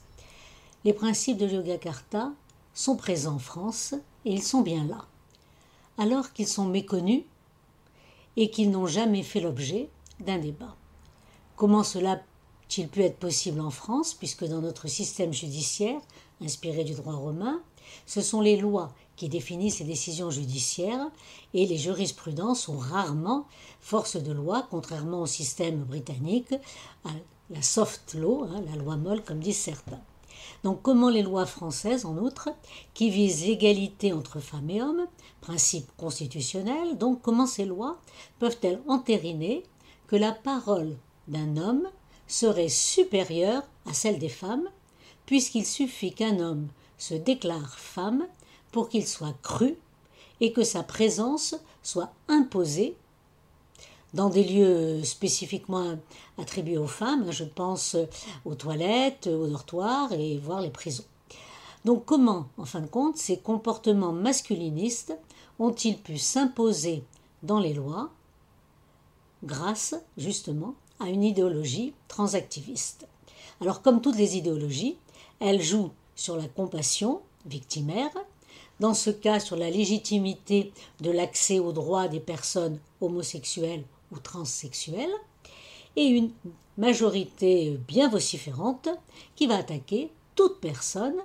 Les principes de Yogyakarta sont présents en France et ils sont bien là. Alors qu'ils sont méconnus et qu'ils n'ont jamais fait l'objet d'un débat. Comment cela a-t-il pu être possible en France, puisque dans notre système judiciaire, inspiré du droit romain, ce sont les lois qui définissent les décisions judiciaires et les jurisprudences sont rarement force de loi, contrairement au système britannique, à la soft law, hein, la loi molle comme disent certains. Donc comment les lois françaises, en outre, qui visent l'égalité entre femmes et hommes, principe constitutionnel, donc comment ces lois peuvent-elles entériner que la parole d'un homme serait supérieure à celle des femmes, puisqu'il suffit qu'un homme se déclare femme pour qu'il soit cru et que sa présence soit imposée dans des lieux spécifiquement attribués aux femmes, je pense aux toilettes, aux dortoirs et voire les prisons. Donc comment, en fin de compte, ces comportements masculinistes ont-ils pu s'imposer dans les lois grâce justement à une idéologie transactiviste Alors comme toutes les idéologies, elles jouent sur la compassion victimaire, dans ce cas sur la légitimité de l'accès aux droits des personnes homosexuelles ou transsexuelles, et une majorité bien vociférante qui va attaquer toute personne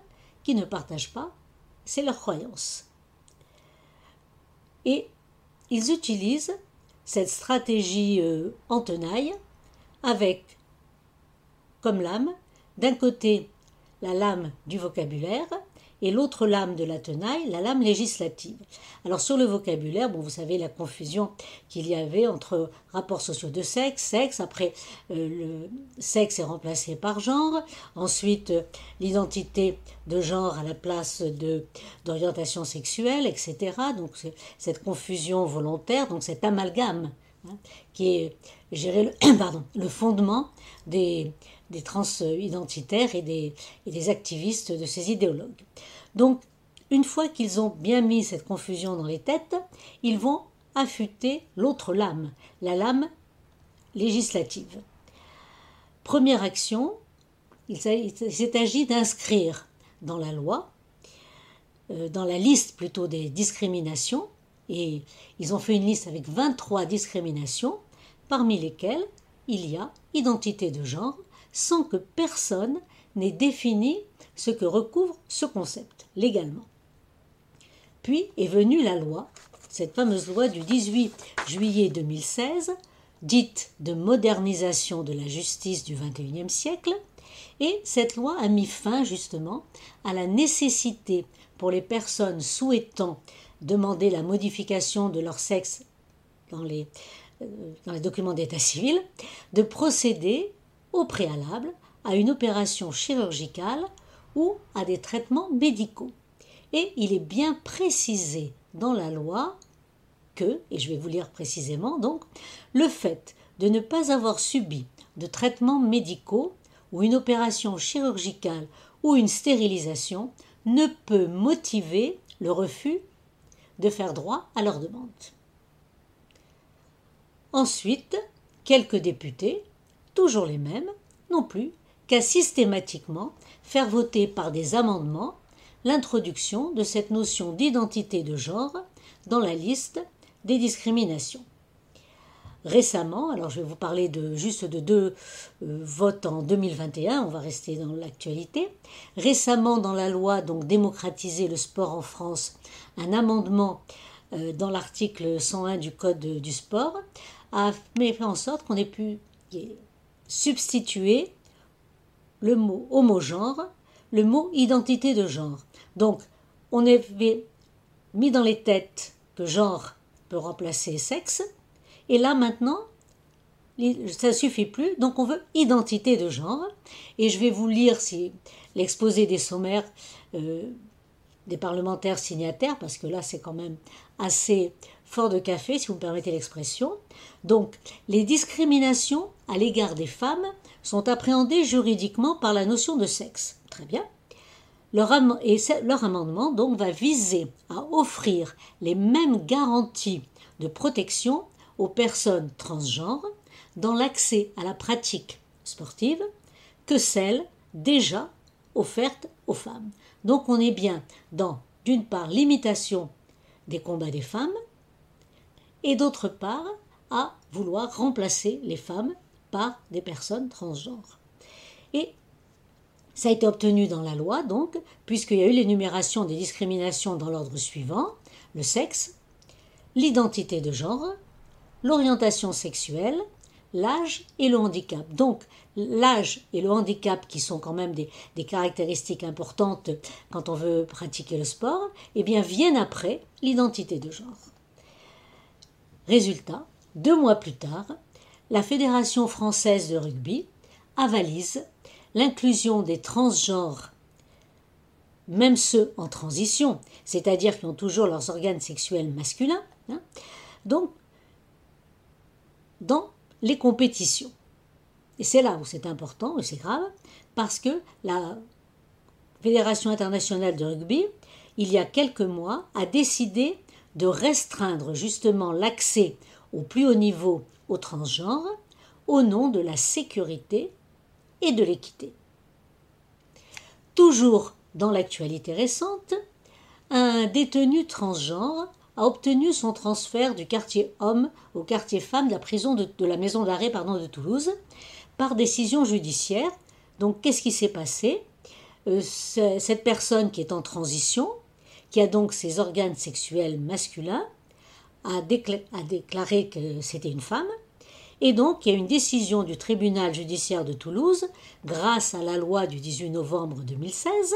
qui ne partage pas c'est leur croyance. Et ils utilisent cette stratégie euh, en tenaille avec comme lame d'un côté la lame du vocabulaire et l'autre lame de la tenaille, la lame législative. Alors sur le vocabulaire, vous savez la confusion qu'il y avait entre rapports sociaux de sexe, sexe, après euh, le sexe est remplacé par genre, ensuite euh, l'identité de genre à la place de d'orientation sexuelle, etc. Donc cette confusion volontaire, donc cet amalgame hein, qui est le fondement des, des transidentitaires et des, et des activistes de ces idéologues. Donc, une fois qu'ils ont bien mis cette confusion dans les têtes, ils vont affûter l'autre lame, la lame législative. Première action, il s'est agi d'inscrire dans la loi, euh, dans la liste plutôt des discriminations, et ils ont fait une liste avec 23 discriminations, parmi lesquelles il y a identité de genre, sans que personne n'ait défini ce que recouvre ce concept légalement. Puis est venue la loi, cette fameuse loi du 18 juillet 2016, dite de modernisation de la justice du XXIe siècle, et cette loi a mis fin justement à la nécessité pour les personnes souhaitant demander la modification de leur sexe dans les, euh, dans les documents d'état civil de procéder au préalable à une opération chirurgicale ou à des traitements médicaux. Et il est bien précisé dans la loi que, et je vais vous lire précisément donc, le fait de ne pas avoir subi de traitements médicaux ou une opération chirurgicale ou une stérilisation ne peut motiver le refus de faire droit à leur demande. Ensuite, quelques députés, toujours les mêmes, non plus qu'à systématiquement faire voter par des amendements l'introduction de cette notion d'identité de genre dans la liste des discriminations. Récemment, alors je vais vous parler de juste de deux euh, votes en 2021, on va rester dans l'actualité. Récemment, dans la loi donc démocratiser le sport en France, un amendement euh, dans l'article 101 du Code du sport a fait en sorte qu'on ait pu substituer le mot homogenre, le mot identité de genre. Donc, on avait mis dans les têtes que genre peut remplacer sexe, et là maintenant, ça ne suffit plus, donc on veut identité de genre, et je vais vous lire si l'exposé des sommaires euh, des parlementaires signataires, parce que là c'est quand même assez fort de café, si vous me permettez l'expression. Donc, les discriminations à l'égard des femmes sont appréhendées juridiquement par la notion de sexe. Très bien. Leur, et leur amendement donc va viser à offrir les mêmes garanties de protection aux personnes transgenres dans l'accès à la pratique sportive que celles déjà offertes aux femmes. Donc on est bien dans, d'une part, l'imitation des combats des femmes, et d'autre part, à vouloir remplacer les femmes par des personnes transgenres. Et ça a été obtenu dans la loi, donc, puisqu'il y a eu l'énumération des discriminations dans l'ordre suivant, le sexe, l'identité de genre, l'orientation sexuelle, l'âge et le handicap. Donc l'âge et le handicap, qui sont quand même des, caractéristiques importantes quand on veut pratiquer le sport, eh bien viennent après l'identité de genre. Résultat, deux mois plus tard, la Fédération française de rugby avalise l'inclusion des transgenres, même ceux en transition, c'est-à-dire qui ont toujours leurs organes sexuels masculins, hein, donc dans les compétitions. Et c'est là où c'est important et c'est grave, parce que la Fédération internationale de rugby, il y a quelques mois, a décidé de restreindre justement l'accès au plus haut niveau aux transgenres au nom de la sécurité et de l'équité. Toujours dans l'actualité récente, un détenu transgenre a obtenu son transfert du quartier homme au quartier femme de la prison de, la maison d'arrêt de Toulouse par décision judiciaire. Donc qu'est-ce qui s'est passé? Euh, ce- Cette personne qui est en transition, qui a donc ses organes sexuels masculins, a déclaré que c'était une femme. Et donc, il y a une décision du tribunal judiciaire de Toulouse, grâce à la loi du 18 novembre 2016,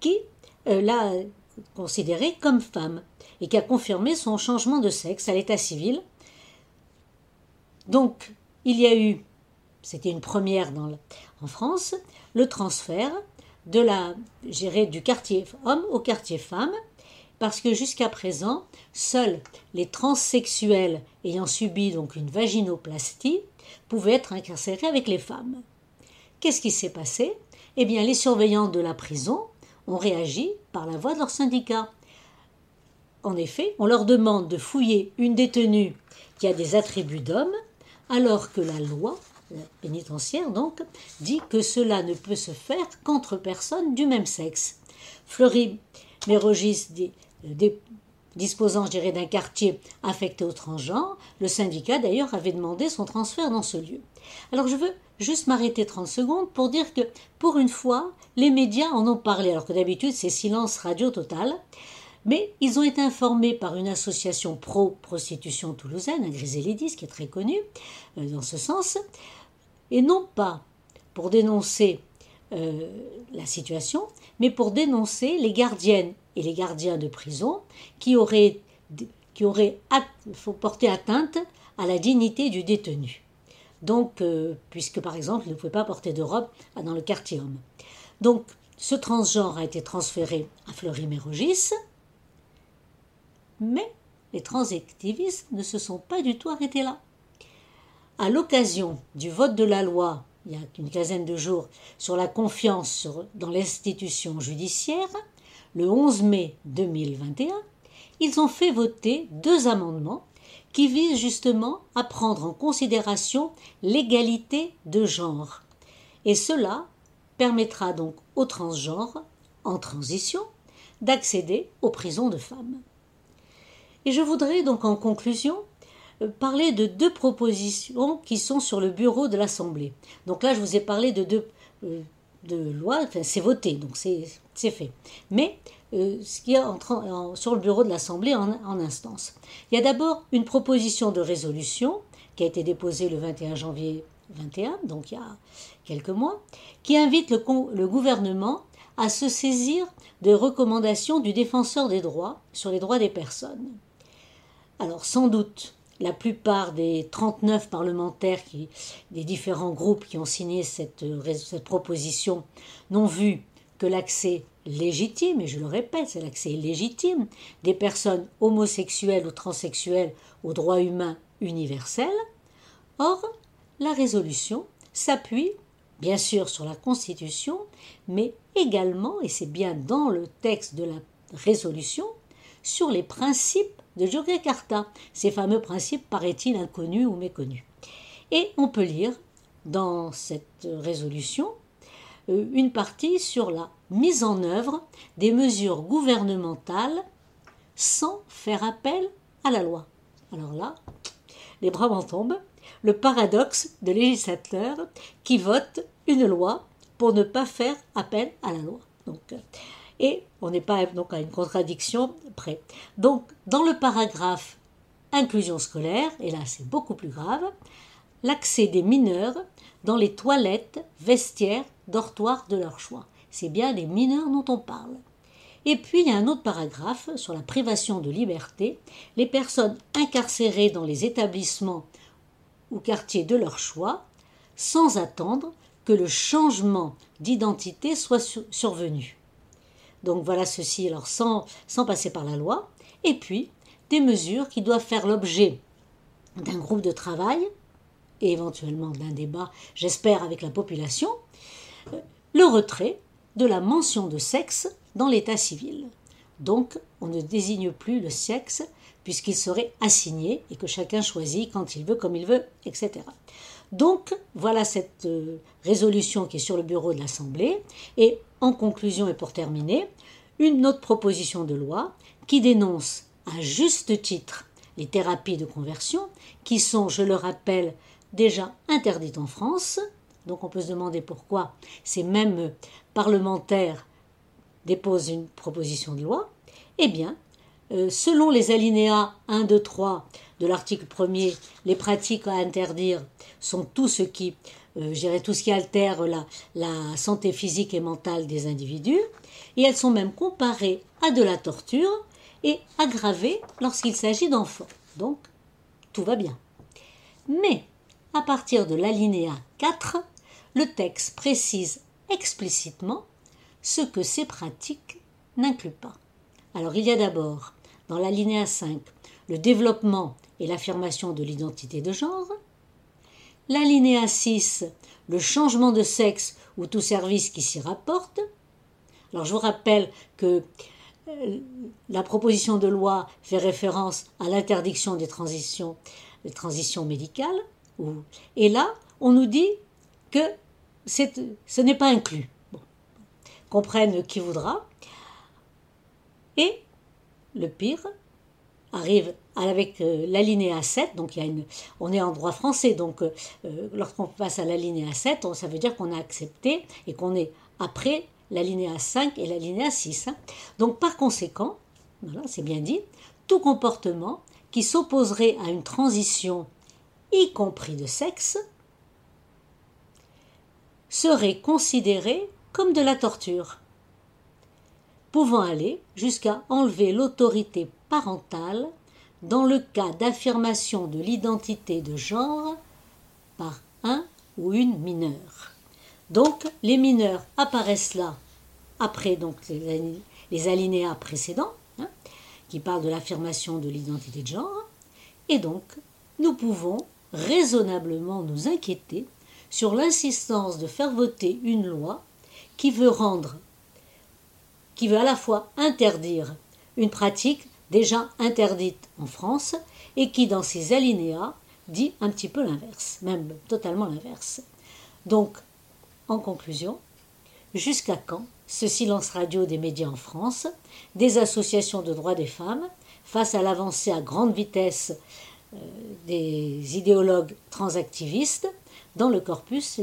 qui euh, l'a considérée comme femme et qui a confirmé son changement de sexe à l'état civil. Donc, il y a eu, c'était une première en France, le transfert de la gérée du quartier homme au quartier femme, parce que jusqu'à présent, seuls les transsexuels ayant subi donc une vaginoplastie pouvaient être incarcérés avec les femmes. Qu'est-ce qui s'est passé? Eh bien, les surveillants de la prison ont réagi par la voix de leur syndicat. En effet, on leur demande de fouiller une détenue qui a des attributs d'homme, alors que la loi la pénitentiaire donc dit que cela ne peut se faire qu'entre personnes du même sexe. Fleury Mérogis dit- euh, disposant, je d'un quartier affecté aux transgenres, le syndicat d'ailleurs avait demandé son transfert dans ce lieu. Alors je veux juste m'arrêter 30 secondes pour dire que pour une fois, les médias en ont parlé, alors que d'habitude c'est silence radio total. Mais ils ont été informés par une association pro-prostitution toulousaine, Griselidis, qui est très connu euh, dans ce sens, et non pas pour dénoncer euh, la situation, mais pour dénoncer les gardiennes et les gardiens de prison qui auraient, qui auraient porté atteinte à la dignité du détenu. Donc, euh, puisque par exemple, il ne pouvait pas porter de robe dans le quartier homme. Donc, ce transgenre a été transféré à Fleury-Mérogis, mais les transactivistes ne se sont pas du tout arrêtés là. À l'occasion du vote de la loi, il y a une quinzaine de jours, sur la confiance dans l'institution judiciaire, le 11 mai 2021, ils ont fait voter deux amendements qui visent justement à prendre en considération l'égalité de genre. Et cela permettra donc aux transgenres, en transition, d'accéder aux prisons de femmes. Et je voudrais donc en conclusion euh, parler de deux propositions qui sont sur le bureau de l'Assemblée. Donc là, je vous ai parlé de deux euh, de lois, enfin c'est voté, donc c'est fait. Mais euh, ce qu'il y a sur le bureau de l'Assemblée en, instance. Il y a d'abord une proposition de résolution qui a été déposée le 21 janvier 21, donc il y a quelques mois, qui invite le, le gouvernement à se saisir des recommandations du défenseur des droits sur les droits des personnes. Alors sans doute, la plupart des 39 parlementaires des différents groupes qui ont signé cette, euh, cette proposition n'ont vu que l'accès légitime, et je le répète, c'est l'accès légitime des personnes homosexuelles ou transsexuelles aux droits humains universels. Or, la résolution s'appuie bien sûr sur la Constitution, mais également, et c'est bien dans le texte de la résolution, sur les principes de Yogyakarta, ces fameux principes, paraît-il, inconnus ou méconnus. Et on peut lire dans cette résolution euh, une partie sur la mise en œuvre des mesures gouvernementales sans faire appel à la loi. Alors là, les bras m'en tombent. Le paradoxe de législateurs qui votent une loi pour ne pas faire appel à la loi. Euh, et on n'est pas donc à une contradiction près. Donc, dans le paragraphe inclusion scolaire, et là c'est beaucoup plus grave, l'accès des mineurs dans les toilettes, vestiaires, dortoirs de leur choix. C'est bien les mineurs dont on parle. Et puis il y a un autre paragraphe sur la privation de liberté. Les personnes incarcérées dans les établissements ou quartiers de leur choix, sans attendre que le changement d'identité soit sur- survenu. Donc voilà ceci, alors sans, sans passer par la loi. Et puis des mesures qui doivent faire l'objet d'un groupe de travail et éventuellement d'un débat, j'espère, avec la population, euh, le retrait de la mention de sexe dans l'état civil. Donc, on ne désigne plus le sexe puisqu'il serait assigné et que chacun choisit quand il veut, comme il veut, etc. Donc, voilà cette euh, résolution qui est sur le bureau de l'Assemblée. Et en conclusion et pour terminer, une autre proposition de loi qui dénonce à juste titre les thérapies de conversion, qui sont, je le rappelle, déjà interdites en France. Donc on peut se demander pourquoi ces mêmes parlementaires déposent une proposition de loi. Eh bien, euh, selon les alinéas 1, 2, 3 de l'article 1er, les pratiques à interdire sont tout ce qui, euh, tout ce qui altère la, la santé physique et mentale des individus, et elles sont même comparées à de la torture et aggravées lorsqu'il s'agit d'enfants. Donc, tout va bien. Mais, à partir de l'alinéa 4, le texte précise explicitement ce que ces pratiques n'incluent pas. Alors, il y a d'abord, dans l'alinéa 5, le développement et l'affirmation de l'identité de genre. L'alinéa 6, le changement de sexe ou tout service qui s'y rapporte. Alors je vous rappelle que euh, la proposition de loi fait référence à l'interdiction des transitions, des transitions médicales. Et là, on nous dit que ce n'est pas inclus. Bon. Comprenne qui voudra. Et le pire arrive avec euh, l'alinéa 7, donc il y a une, on est en droit français, donc euh, lorsqu'on passe à l'alinéa 7, ça veut dire qu'on a accepté et qu'on est après l'alinéa 5 et l'alinéa 6. Hein. Donc par conséquent, c'est bien dit, tout comportement qui s'opposerait à une transition, y compris de sexe, serait considéré comme de la torture, pouvant aller jusqu'à enlever l'autorité parentale dans le cas d'affirmation de l'identité de genre par un ou une mineure. Donc les mineurs apparaissent là après donc les, alinéas précédents hein, qui parlent de l'affirmation de l'identité de genre et donc nous pouvons raisonnablement nous inquiéter sur l'insistance de faire voter une loi qui veut rendre qui veut à la fois interdire une pratique déjà interdite en France et qui, dans ses alinéas, dit un petit peu l'inverse, même totalement l'inverse. Donc, en conclusion, jusqu'à quand ce silence radio des médias en France, des associations de droits des femmes, face à l'avancée à grande vitesse euh, des idéologues transactivistes dans le corpus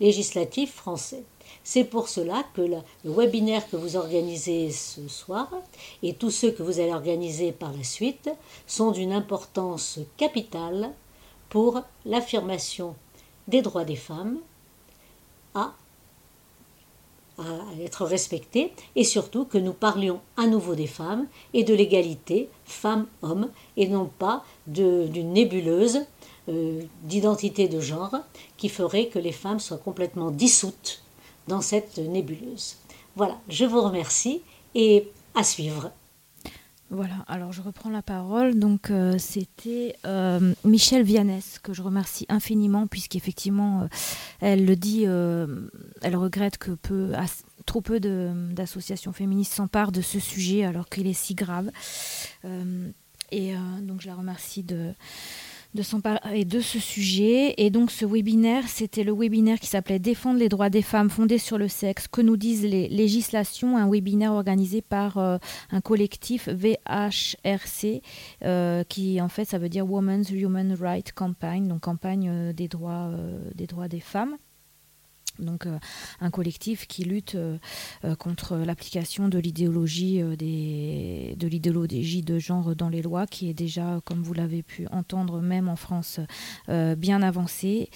législatif français? C'est pour cela que le, webinaire que vous organisez ce soir et tous ceux que vous allez organiser par la suite sont d'une importance capitale pour l'affirmation des droits des femmes à, être respectés et surtout que nous parlions à nouveau des femmes et de l'égalité femmes-hommes et non pas d'une nébuleuse euh, d'identité de genre qui ferait que les femmes soient complètement dissoutes dans cette nébuleuse. Voilà, je vous remercie et à suivre. Voilà, alors je reprends la parole. Donc euh, c'était euh, Michel Vianès que je remercie infiniment puisqu'effectivement euh, elle le dit, elle regrette que peu, trop peu d'associations féministes s'emparent de ce sujet alors qu'il est si grave. et donc je la remercie de de de ce sujet. Et donc ce webinaire, c'était le webinaire qui s'appelait Défendre les droits des femmes fondés sur le sexe, que nous disent les législations, un webinaire organisé par euh, un collectif VHRC, euh, qui en fait ça veut dire Women's Human Rights Campaign, donc campagne euh, des droits, des droits des femmes donc euh, un collectif qui lutte euh, euh, contre l'application de l'idéologie des de l'idéologie de genre dans les lois qui est déjà comme vous l'avez pu entendre même en France bien avancée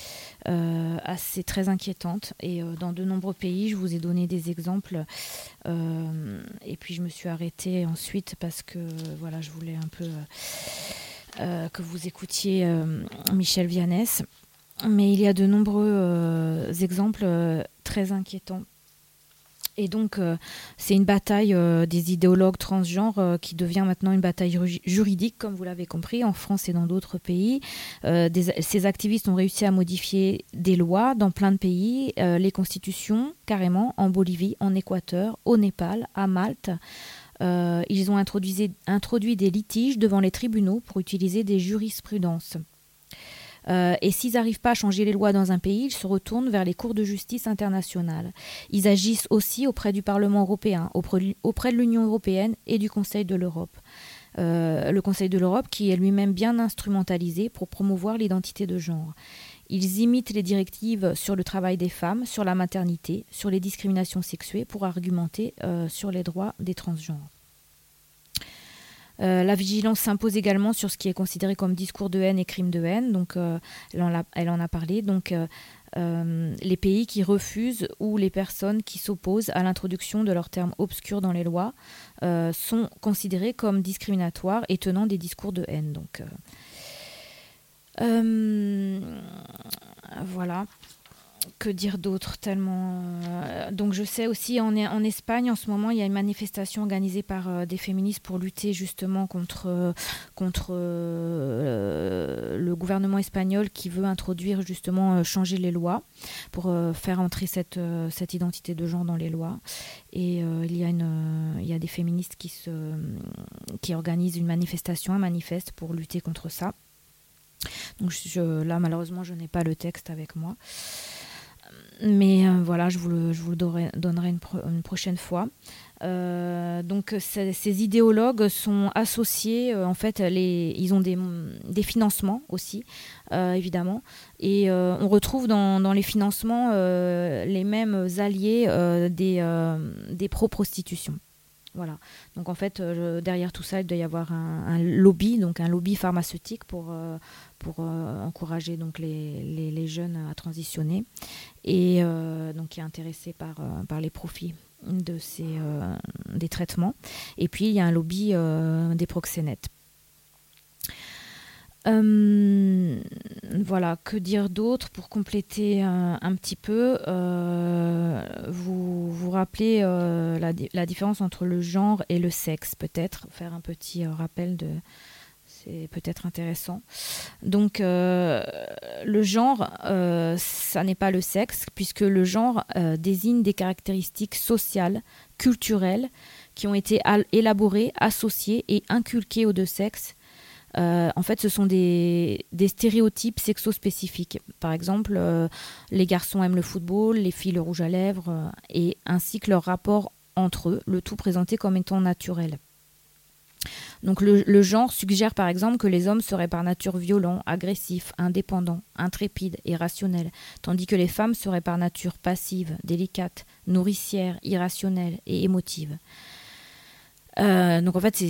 assez très inquiétante. Et dans de nombreux pays je vous ai donné des exemples et puis je me suis arrêtée ensuite parce que voilà je voulais un peu que vous écoutiez Michel Vianès mais il y a de nombreux euh, exemples euh, très inquiétants. Et donc, euh, c'est une bataille des idéologues transgenres qui devient maintenant une bataille juridique, comme vous l'avez compris, en France et dans d'autres pays. ces activistes ont réussi à modifier des lois dans plein de pays, les constitutions, carrément, en Bolivie, en Équateur, au Népal, à Malte. ils ont introduit, introduit des litiges devant les tribunaux pour utiliser des jurisprudences. Euh, et s'ils n'arrivent pas à changer les lois dans un pays, ils se retournent vers les cours de justice internationales. Ils agissent aussi auprès du Parlement européen, auprès, de l'Union européenne et du Conseil de l'Europe. Euh, le Conseil de l'Europe qui est lui-même bien instrumentalisé pour promouvoir l'identité de genre. Ils imitent les directives sur le travail des femmes, sur la maternité, sur les discriminations sexuées pour argumenter euh, sur les droits des transgenres. Euh, la vigilance s'impose également sur ce qui est considéré comme discours de haine et crime de haine. Donc, euh, elle, en a, parlé. Donc, les pays qui refusent ou les personnes qui s'opposent à l'introduction de leurs termes obscurs dans les lois sont considérés comme discriminatoires et tenant des discours de haine. Euh, voilà que dire d'autre tellement euh, donc je sais aussi en, en Espagne en ce moment il y a une manifestation organisée par euh, des féministes pour lutter justement contre contre le gouvernement espagnol qui veut introduire justement changer les lois pour faire entrer cette cette identité de genre dans les lois et il y a une il y a des féministes qui se qui organisent une manifestation un manifeste pour lutter contre ça donc là, malheureusement, je n'ai pas le texte avec moi. Mais euh, voilà, je vous le, donnerai, une, prochaine fois. Euh, donc ces, idéologues sont associés, euh, en fait, ils ont des, financements aussi, évidemment. Et on retrouve dans, les financements les mêmes alliés des, pro-prostitution. Voilà. Donc en fait, derrière tout ça, il doit y avoir un lobby, donc un lobby pharmaceutique pour, pour euh, encourager donc les, les, jeunes à transitionner et euh, donc qui est intéressé par, euh, les profits de ces, des traitements. Et puis il y a un lobby des proxénètes. voilà, que dire d'autre pour compléter un petit peu Vous vous rappelez la, différence entre le genre et le sexe, peut-être Faire un petit rappel de, c'est peut-être intéressant. Donc, euh, le genre, euh, ça n'est pas le sexe, puisque le genre euh, désigne des caractéristiques sociales, culturelles, qui ont été élaborées, associées et inculquées aux deux sexes. en fait, ce sont des, des stéréotypes sexo-spécifiques. Par exemple, les garçons aiment le football, les filles le rouge à lèvres, et ainsi que leur rapport entre eux, le tout présenté comme étant naturel. Donc le, genre suggère par exemple que les hommes seraient par nature violents, agressifs, indépendants, intrépides et rationnels, tandis que les femmes seraient par nature passives, délicates, nourricières, irrationnelles et émotives. Euh, donc en fait,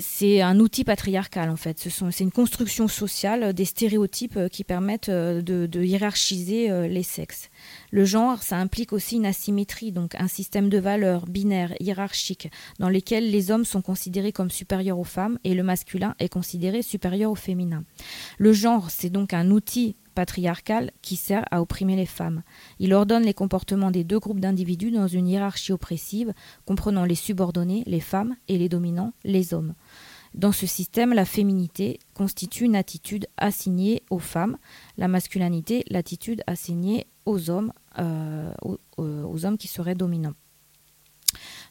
c'est un outil patriarcal en fait. C'est une construction sociale des stéréotypes euh, qui permettent euh, de, hiérarchiser les sexes. Le genre, ça implique aussi une asymétrie, donc un système de valeurs binaires, hiérarchiques, dans lesquels les hommes sont considérés comme supérieurs aux femmes et le masculin est considéré supérieur au féminin. Le genre, c'est donc un outil patriarcal qui sert à opprimer les femmes. Il ordonne les comportements des deux groupes d'individus dans une hiérarchie oppressive, comprenant les subordonnés, les femmes, et les dominants, les hommes. Dans ce système, la féminité constitue une attitude assignée aux femmes, la masculinité l'attitude assignée aux hommes, euh, aux, hommes qui seraient dominants.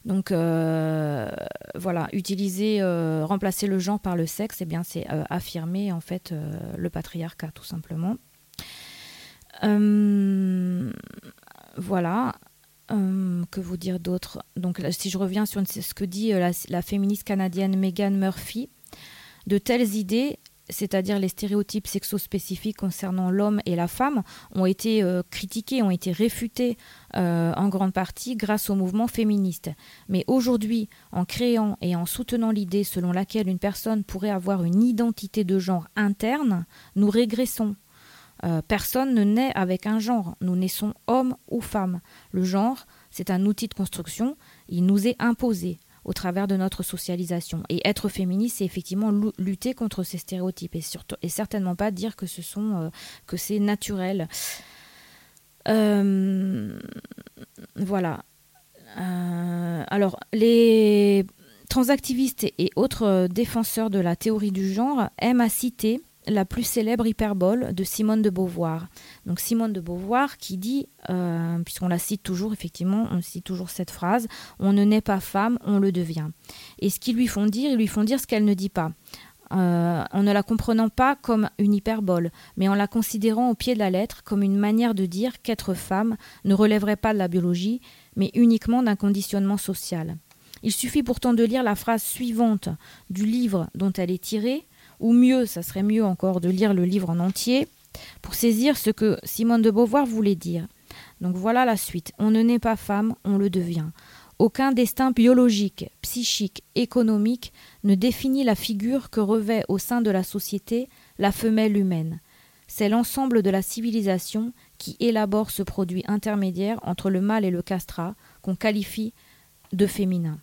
Donc euh, voilà, utiliser, euh, remplacer le genre par le sexe, eh bien c'est affirmer en fait le patriarcat tout simplement. Voilà. que vous dire d'autre? Donc, si je reviens sur ce que dit la féministe canadienne Megan Murphy, de telles idées c'est-à-dire les stéréotypes sexo-spécifiques concernant l'homme et la femme, ont été euh, critiqués, ont été réfutés euh, en grande partie grâce au mouvement féministe. Mais aujourd'hui, en créant et en soutenant l'idée selon laquelle une personne pourrait avoir une identité de genre interne, nous régressons. Euh, personne ne naît avec un genre, nous naissons homme ou femme. Le genre, c'est un outil de construction, il nous est imposé au travers de notre socialisation. Et être féministe, c'est effectivement lutter contre ces stéréotypes et, surtout, et certainement pas dire que ce sont euh, que c'est naturel. Euh, voilà. Alors, les transactivistes et autres défenseurs de la théorie du genre aiment à citer la plus célèbre hyperbole de Simone de Beauvoir. Donc Simone de Beauvoir qui dit, euh, puisqu'on la cite toujours, effectivement, on cite toujours cette phrase, on ne naît pas femme, on le devient. Et ce qu'ils lui font dire, ils lui font dire ce qu'elle ne dit pas. euh, en ne la comprenant pas comme une hyperbole, mais en la considérant au pied de la lettre comme une manière de dire qu'être femme ne relèverait pas de la biologie, mais uniquement d'un conditionnement social. Il suffit pourtant de lire la phrase suivante du livre dont elle est tirée, ou mieux, ça serait mieux encore de lire le livre en entier, pour saisir ce que Simone de Beauvoir voulait dire. Donc voilà la suite. On ne naît pas femme, on le devient. Aucun destin biologique, psychique, économique ne définit la figure que revêt au sein de la société la femelle humaine. C'est l'ensemble de la civilisation qui élabore ce produit intermédiaire entre le mâle et le castrat qu'on qualifie de féminin.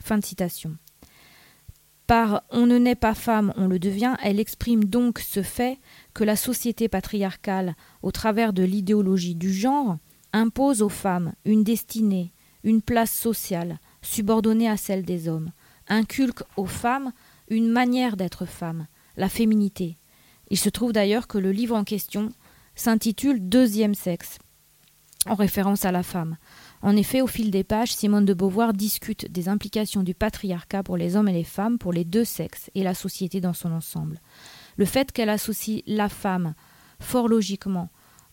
Fin de citation. Par on ne naît pas femme, on le devient, elle exprime donc ce fait que la société patriarcale, au travers de l'idéologie du genre, impose aux femmes une destinée, une place sociale, subordonnée à celle des hommes, inculque aux femmes une manière d'être femme, la féminité. Il se trouve d'ailleurs que le livre en question s'intitule Deuxième sexe, en référence à la femme. En effet, au fil des pages, Simone de Beauvoir discute des implications du patriarcat pour les hommes et les femmes, pour les deux sexes et la société dans son ensemble. Le fait qu'elle associe la femme, fort logiquement,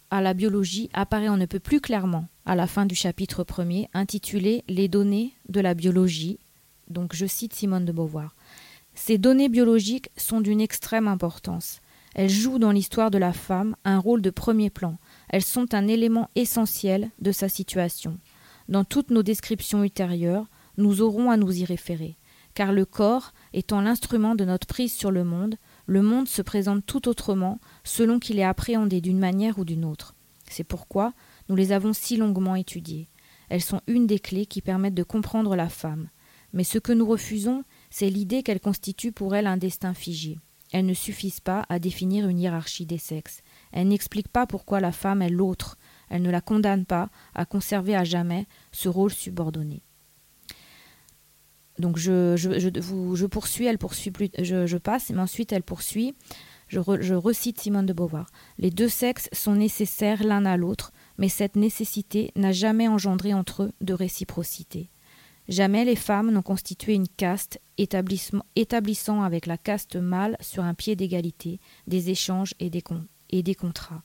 à la biologie apparaît on ne peut plus clairement à la fin du chapitre premier, intitulé Les données de la biologie. Donc je cite Simone de Beauvoir. Ces données biologiques sont d'une extrême importance. Elles jouent dans l'histoire de la femme un rôle de premier plan. Elles sont un élément essentiel de sa situation. Dans toutes nos descriptions ultérieures, nous aurons à nous y référer, car le corps étant l'instrument de notre prise sur le monde, le monde se présente tout autrement selon qu'il est appréhendé d'une manière ou d'une autre. C'est pourquoi nous les avons si longuement étudiées. Elles sont une des clés qui permettent de comprendre la femme. Mais ce que nous refusons, c'est l'idée qu'elle constitue pour elle un destin figé. Elles ne suffisent pas à définir une hiérarchie des sexes. Elles n'expliquent pas pourquoi la femme est l'autre, elle ne la condamne pas à conserver à jamais ce rôle subordonné. Donc je, poursuis, elle poursuit plus, je, passe, mais ensuite elle poursuit. Je recite Simone de Beauvoir. Les deux sexes sont nécessaires l'un à l'autre, mais cette nécessité n'a jamais engendré entre eux de réciprocité. Jamais les femmes n'ont constitué une caste établissant avec la caste mâle sur un pied d'égalité des échanges et des, et des contrats.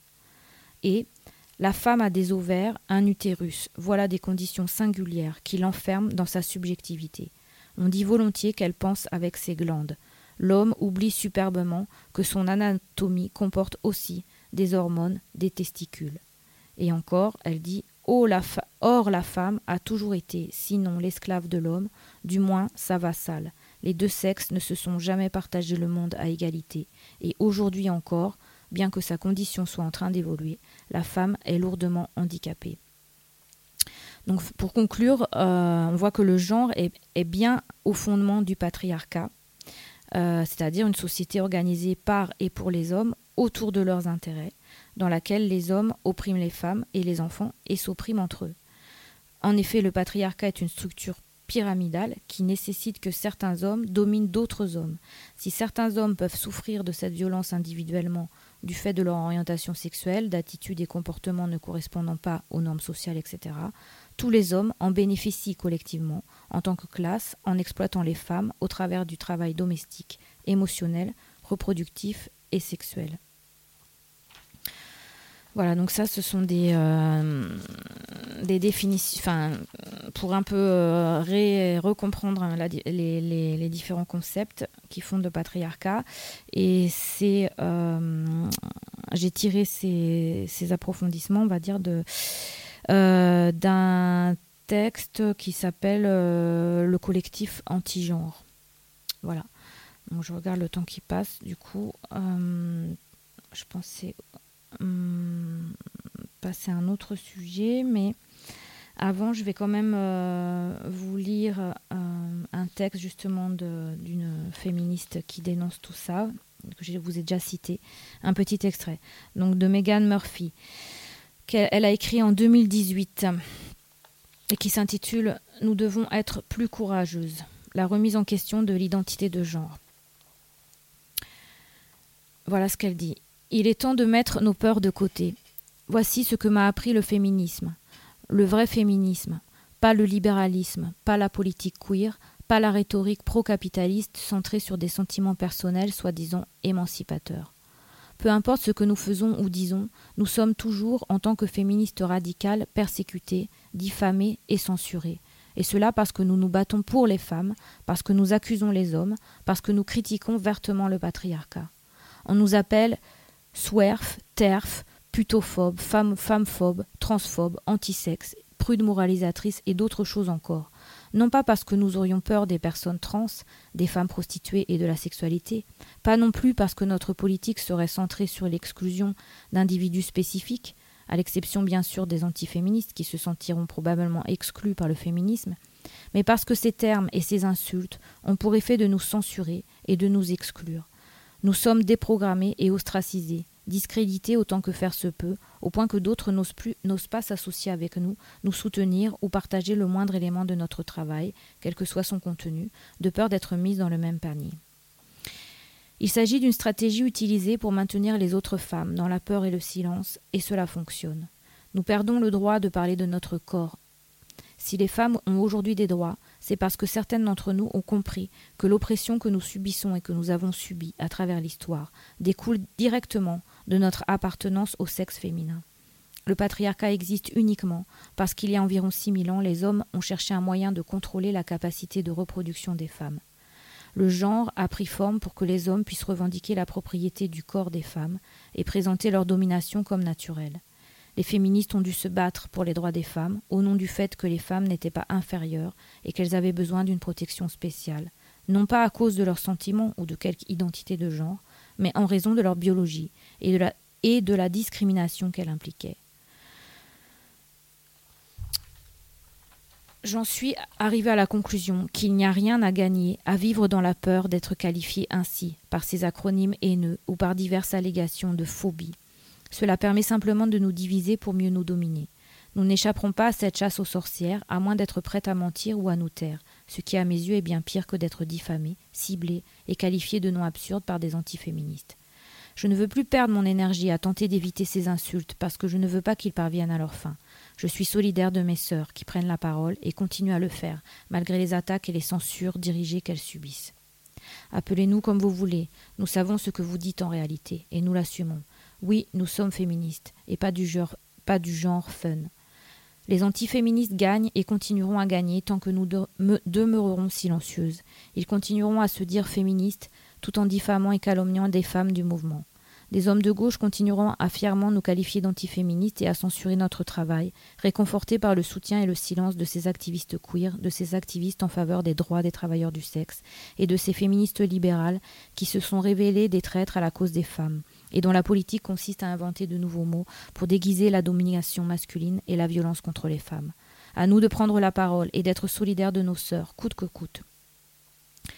Et, la femme a des ovaires, un utérus, voilà des conditions singulières qui l'enferment dans sa subjectivité. On dit volontiers qu'elle pense avec ses glandes. L'homme oublie superbement que son anatomie comporte aussi des hormones, des testicules. Et encore, elle dit la, Or la femme a toujours été, sinon l'esclave de l'homme, du moins sa vassale. Les deux sexes ne se sont jamais partagé le monde à égalité, et aujourd'hui encore, bien que sa condition soit en train d'évoluer, la femme est lourdement handicapée. Pour conclure, euh, on voit que le genre est, est, bien au fondement du patriarcat, euh, c'est-à-dire une société organisée par et pour les hommes autour de leurs intérêts, dans laquelle les hommes oppriment les femmes et les enfants et s'oppriment entre eux. En effet, le patriarcat est une structure pyramidale qui nécessite que certains hommes dominent d'autres hommes. Si certains hommes peuvent souffrir de cette violence individuellement du fait de leur orientation sexuelle, d'attitudes et comportements ne correspondant pas aux normes sociales, etc., tous les hommes en bénéficient collectivement, en tant que classe, en exploitant les femmes au travers du travail domestique, émotionnel, reproductif et sexuel. Voilà, donc ça, ce sont des, euh, définitions, pour un peu euh, recomprendre les, différents concepts qui font le patriarcat. Et c'est, euh, j'ai tiré ces, approfondissements, on va dire, de, d'un texte qui s'appelle Le collectif anti-genre. Voilà. Donc je regarde le temps qui passe, du coup, je pensais hum, passer à un autre sujet, mais avant, je vais quand même euh, vous lire euh, un texte justement d'une féministe qui dénonce tout ça, que je vous ai déjà cité, un petit extrait, donc de Megan Murphy, qu'elle a écrit en 2018 et qui s'intitule Nous devons être plus courageuses, la remise en question de l'identité de genre. Voilà ce qu'elle dit. Il est temps de mettre nos peurs de côté. Voici ce que m'a appris le féminisme. Le vrai féminisme, pas le libéralisme, pas la politique queer, pas la rhétorique pro-capitaliste centrée sur des sentiments personnels soi-disant émancipateurs. Peu importe ce que nous faisons ou disons, nous sommes toujours, en tant que féministes radicales, persécutés, diffamés et censurés. Et cela parce que nous nous battons pour les femmes, parce que nous accusons les hommes, parce que nous critiquons vertement le patriarcat. On nous appelle swerf, terf, putophobe, femme, femme-phobe, transphobe, antisexe, prude moralisatrice et d'autres choses encore. Non pas parce que nous aurions peur des personnes trans, des femmes prostituées et de la sexualité, pas non plus parce que notre politique serait centrée sur l'exclusion d'individus spécifiques, à l'exception bien sûr des antiféministes qui se sentiront probablement exclus par le féminisme, mais parce que ces termes et ces insultes ont pour effet de nous censurer et de nous exclure. Nous sommes déprogrammés et ostracisés, discrédités autant que faire se peut, au point que d'autres n'osent plus n'osent pas s'associer avec nous, nous soutenir ou partager le moindre élément de notre travail, quel que soit son contenu, de peur d'être mis dans le même panier. Il s'agit d'une stratégie utilisée pour maintenir les autres femmes dans la peur et le silence, et cela fonctionne. Nous perdons le droit de parler de notre corps. Si les femmes ont aujourd'hui des droits, c'est parce que certaines d'entre nous ont compris que l'oppression que nous subissons et que nous avons subie à travers l'histoire découle directement de notre appartenance au sexe féminin. Le patriarcat existe uniquement parce qu'il y a environ 6000 ans, les hommes ont cherché un moyen de contrôler la capacité de reproduction des femmes. Le genre a pris forme pour que les hommes puissent revendiquer la propriété du corps des femmes et présenter leur domination comme naturelle. Les féministes ont dû se battre pour les droits des femmes au nom du fait que les femmes n'étaient pas inférieures et qu'elles avaient besoin d'une protection spéciale, non pas à cause de leurs sentiments ou de quelque identité de genre, mais en raison de leur biologie et de la, discrimination qu'elle impliquait. J'en suis arrivé à la conclusion qu'il n'y a rien à gagner à vivre dans la peur d'être qualifié ainsi par ces acronymes haineux ou par diverses allégations de phobie. Cela permet simplement de nous diviser pour mieux nous dominer. Nous n'échapperons pas à cette chasse aux sorcières, à moins d'être prêtes à mentir ou à nous taire, ce qui à mes yeux est bien pire que d'être diffamé, ciblé et qualifié de noms absurdes par des antiféministes. Je ne veux plus perdre mon énergie à tenter d'éviter ces insultes parce que je ne veux pas qu'ils parviennent à leur fin. Je suis solidaire de mes sœurs qui prennent la parole et continuent à le faire, malgré les attaques et les censures dirigées qu'elles subissent. Appelez-nous comme vous voulez, nous savons ce que vous dites en réalité, et nous l'assumons. Oui, nous sommes féministes, et pas du genre, fun. Les antiféministes gagnent et continueront à gagner tant que nous demeurerons silencieuses. Ils continueront à se dire féministes tout en diffamant et calomniant des femmes du mouvement. Des hommes de gauche continueront à fièrement nous qualifier d'antiféministes et à censurer notre travail, réconfortés par le soutien et le silence de ces activistes queer, de ces activistes en faveur des droits des travailleurs du sexe, et de ces féministes libérales qui se sont révélées des traîtres à la cause des femmes, et dont la politique consiste à inventer de nouveaux mots pour déguiser la domination masculine et la violence contre les femmes. À nous de prendre la parole et d'être solidaires de nos sœurs, coûte que coûte.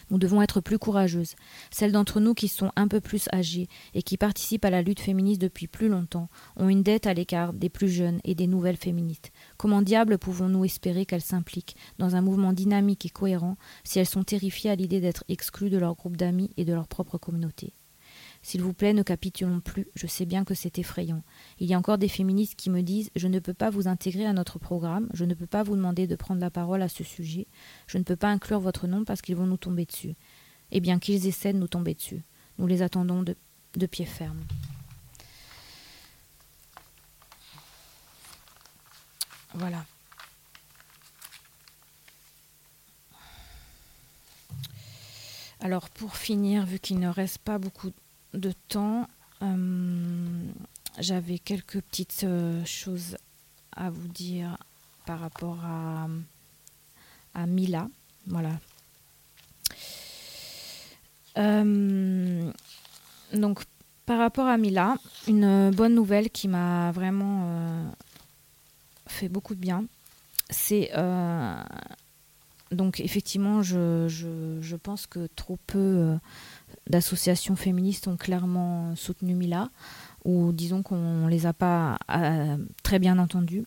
Nous devons être plus courageuses. Celles d'entre nous qui sont un peu plus âgées et qui participent à la lutte féministe depuis plus longtemps ont une dette à l'écart des plus jeunes et des nouvelles féministes. Comment diable pouvons-nous espérer qu'elles s'impliquent dans un mouvement dynamique et cohérent si elles sont terrifiées à l'idée d'être exclues de leur groupe d'amis et de leur propre communauté? S'il vous plaît, ne capitulons plus, je sais bien que c'est effrayant. Il y a encore des féministes qui me disent Je ne peux pas vous intégrer à notre programme, je ne peux pas vous demander de prendre la parole à ce sujet, je ne peux pas inclure votre nom parce qu'ils vont nous tomber dessus. Eh bien, qu'ils essaient de nous tomber dessus. Nous les attendons de, de pied ferme. Voilà. Alors pour finir, vu qu'il ne reste pas beaucoup de temps, euh, j'avais quelques petites euh, choses à vous dire par rapport à, Mila. Voilà. Euh, donc, par rapport à Mila, une bonne nouvelle qui m'a vraiment fait beaucoup de bien, c'est donc effectivement, je, pense que trop peu d'associations féministes ont clairement soutenu Mila, ou disons qu'on ne les a pas euh, très bien entendues.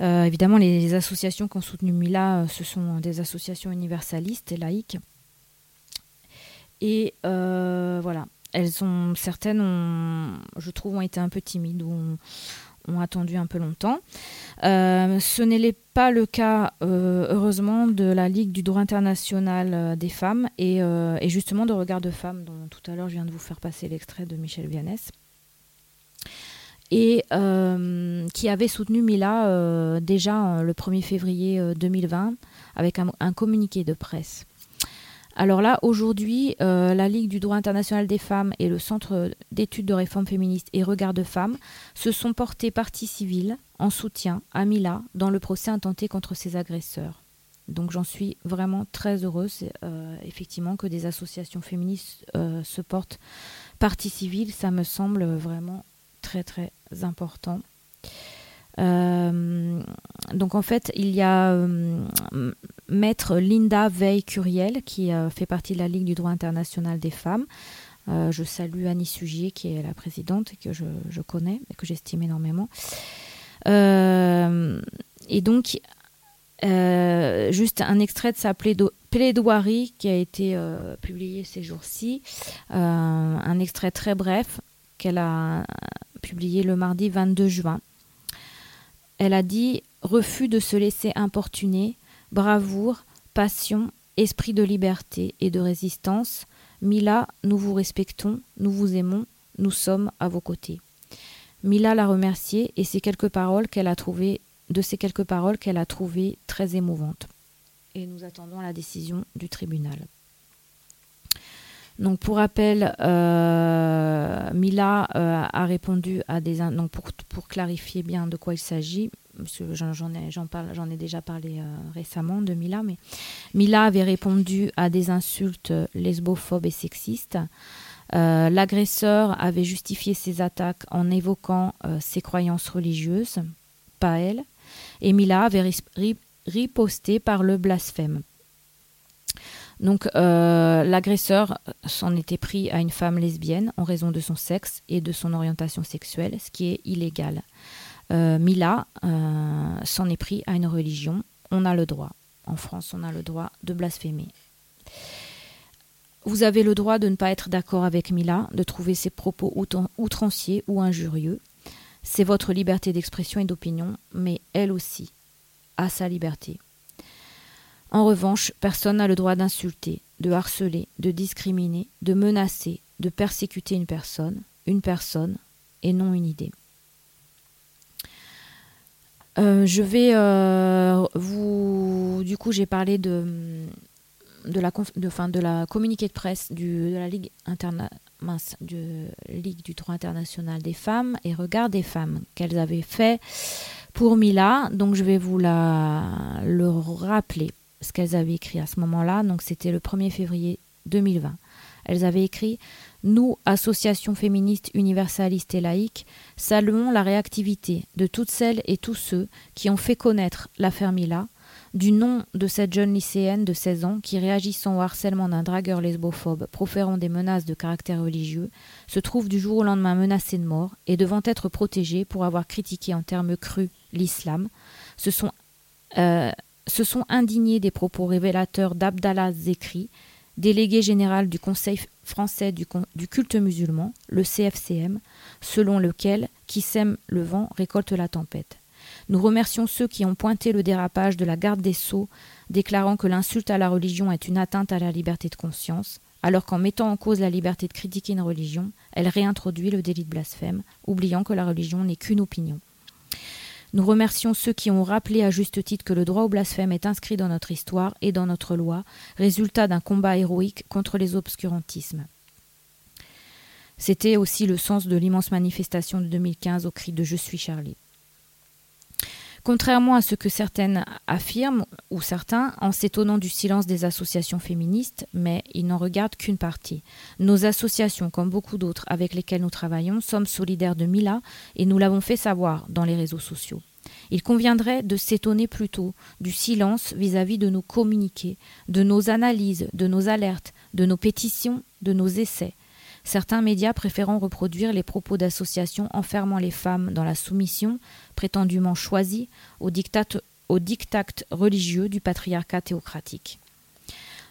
Euh, évidemment, les, associations qui ont soutenu Mila, euh, ce sont des associations universalistes et laïques. Et voilà, elles ont certaines, ont, je trouve, ont été un peu timides, ont attendu un peu longtemps. Euh, ce n'est pas le cas, euh, heureusement, de la Ligue du droit international euh, des femmes et, justement de Regard de femmes, dont tout à l'heure je viens de vous faire passer l'extrait de Michel Vianès, et qui avait soutenu Mila déjà le 1er février euh, 2020 avec un communiqué de presse. Alors là, aujourd'hui, euh, la Ligue du droit international des femmes et le Centre d'études de réforme féministe et Regard de femmes se sont portés partie civile en soutien à Mila dans le procès intenté contre ses agresseurs. Donc j'en suis vraiment très heureuse, euh, effectivement, que des associations féministes euh, se portent partie civile. Ça me semble vraiment très très important. Euh, donc en fait, il y a euh, maître Linda Veil-Curiel qui euh, fait partie de la Ligue du droit international des femmes. Je salue Annie Sugier qui est la présidente et que je, connais et que j'estime énormément. Et donc, juste un extrait de sa plaido- plaidoirie qui a été euh, publié ces jours-ci. Un extrait très bref qu'elle a publié le mardi 22 juin. Elle a dit refus de se laisser importuner, bravoure, passion, esprit de liberté et de résistance. Mila, nous vous respectons, nous vous aimons, nous sommes à vos côtés. Mila l'a remercié et ces quelques paroles qu'elle a trouvées, de ces quelques paroles qu'elle a trouvées très émouvantes. Et nous attendons la décision du tribunal. Donc pour rappel, euh, Mila euh, a répondu à des donc pour, pour clarifier bien de quoi il s'agit, parce que j'en ai, parle, j'en ai déjà parlé euh, récemment de Mila, mais Mila avait répondu à des insultes lesbophobes et sexistes. L'agresseur avait justifié ses attaques en évoquant ses croyances religieuses, pas elle, et Mila avait riposté par le blasphème. Donc euh, l'agresseur s'en était pris à une femme lesbienne en raison de son sexe et de son orientation sexuelle, ce qui est illégal. Euh, Mila euh, s'en est pris à une religion. On a le droit. En France, on a le droit de blasphémer. Vous avez le droit de ne pas être d'accord avec Mila, de trouver ses propos outran- outranciers ou injurieux. C'est votre liberté d'expression et d'opinion, mais elle aussi a sa liberté. En revanche, personne n'a le droit d'insulter, de harceler, de discriminer, de menacer, de persécuter une personne, une personne et non une idée. Euh, je vais euh, vous. Du coup, j'ai parlé de, la, de, fin, de la communiqué de presse de la Ligue, interna, du droit international des femmes et Regard des femmes qu'elles avaient fait pour Mila. Donc, je vais vous la, le rappeler ce qu'elles avaient écrit à ce moment-là. Donc, c'était le 1er février 2020. Elles avaient écrit Nous, associations féministes universalistes et laïques, saluons la réactivité de toutes celles et tous ceux qui ont fait connaître l'affaire Mila, du nom de cette jeune lycéenne de 16 ans qui, réagissant au harcèlement d'un dragueur lesbophobe proférant des menaces de caractère religieux, se trouve du jour au lendemain menacée de mort et devant être protégée pour avoir critiqué en termes crus l'islam, se sont, euh, se sont indignés des propos révélateurs d'Abdallah Zekri, délégué général du Conseil français du, culte musulman, le CFCM, selon lequel qui sème le vent récolte la tempête. Nous remercions ceux qui ont pointé le dérapage de la garde des Sceaux, déclarant que l'insulte à la religion est une atteinte à la liberté de conscience, alors qu'en mettant en cause la liberté de critiquer une religion, elle réintroduit le délit de blasphème, oubliant que la religion n'est qu'une opinion. Nous remercions ceux qui ont rappelé à juste titre que le droit au blasphème est inscrit dans notre histoire et dans notre loi, résultat d'un combat héroïque contre les obscurantismes. C'était aussi le sens de l'immense manifestation de 2015 au cri de Je suis Charlie. Contrairement à ce que certaines affirment, ou certains, en s'étonnant du silence des associations féministes, mais ils n'en regardent qu'une partie. Nos associations, comme beaucoup d'autres avec lesquelles nous travaillons, sommes solidaires de Mila et nous l'avons fait savoir dans les réseaux sociaux. Il conviendrait de s'étonner plutôt du silence vis-à-vis de nos communiqués, de nos analyses, de nos alertes, de nos pétitions, de nos essais. Certains médias préférant reproduire les propos d'associations enfermant les femmes dans la soumission, prétendument choisie, au diktat, religieux du patriarcat théocratique.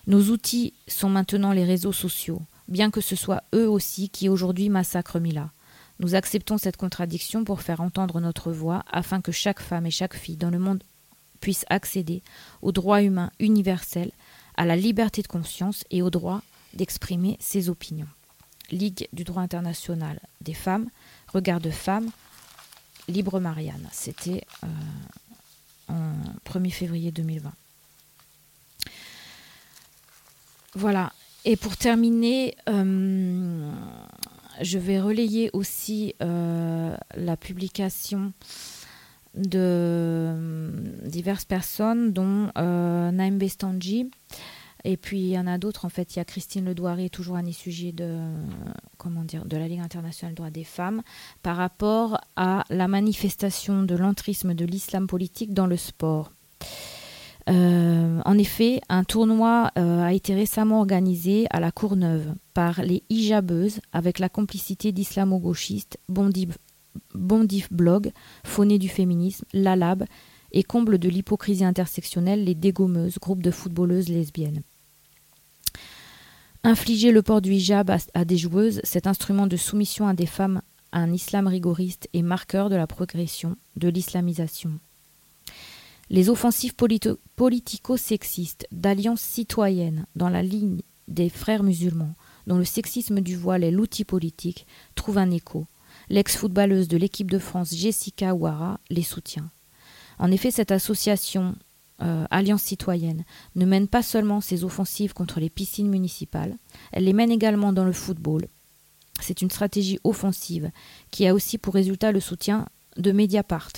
Nos outils sont maintenant les réseaux sociaux, bien que ce soit eux aussi qui aujourd'hui massacrent Mila. Nous acceptons cette contradiction pour faire entendre notre voix afin que chaque femme et chaque fille dans le monde puisse accéder aux droits humains universels, à la liberté de conscience et au droit d'exprimer ses opinions. Ligue du droit international des femmes, regard de femmes, Libre Marianne. C'était euh, en 1er février 2020. Voilà. Et pour terminer, euh, je vais relayer aussi euh, la publication de diverses personnes, dont Naim Bestanji. Et puis il y en a d'autres, en fait, il y a Christine Ledoiré, toujours un sujet de, comment dire, de la Ligue internationale des droits des femmes, par rapport à la manifestation de l'entrisme de l'islam politique dans le sport. Euh, en effet, un tournoi euh, a été récemment organisé à la Courneuve par les hijabeuses avec la complicité d'islamo-gauchistes, Bondif, Blog, Fauné du féminisme, Lalab et comble de l'hypocrisie intersectionnelle, les dégommeuses, groupe de footballeuses lesbiennes. Infliger le port du hijab à, des joueuses, cet instrument de soumission à des femmes à un islam rigoriste est marqueur de la progression de l'islamisation. Les offensives politico-sexistes d'alliances citoyennes dans la ligne des frères musulmans, dont le sexisme du voile est l'outil politique, trouvent un écho. L'ex-footballeuse de l'équipe de France Jessica Ouara les soutient. En effet, cette association euh, Alliance citoyenne ne mène pas seulement ses offensives contre les piscines municipales, elle les mène également dans le football. C'est une stratégie offensive qui a aussi pour résultat le soutien de Mediapart,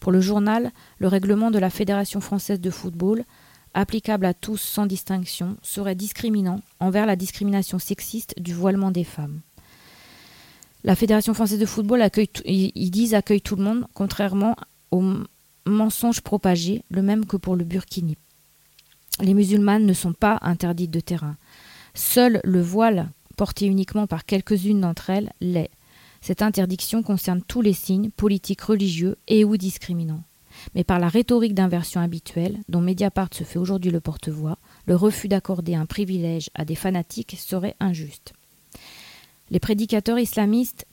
pour le journal, le règlement de la Fédération française de football, applicable à tous sans distinction, serait discriminant envers la discrimination sexiste du voilement des femmes. La Fédération française de football accueille, ils accueille tout le monde, contrairement au mensonge propagé, le même que pour le burkini. Les musulmanes ne sont pas interdites de terrain. Seul le voile, porté uniquement par quelques-unes d'entre elles, l'est. Cette interdiction concerne tous les signes, politiques, religieux et ou discriminants. Mais par la rhétorique d'inversion habituelle, dont Mediapart se fait aujourd'hui le porte-voix, le refus d'accorder un privilège à des fanatiques serait injuste. Les prédicateurs islamistes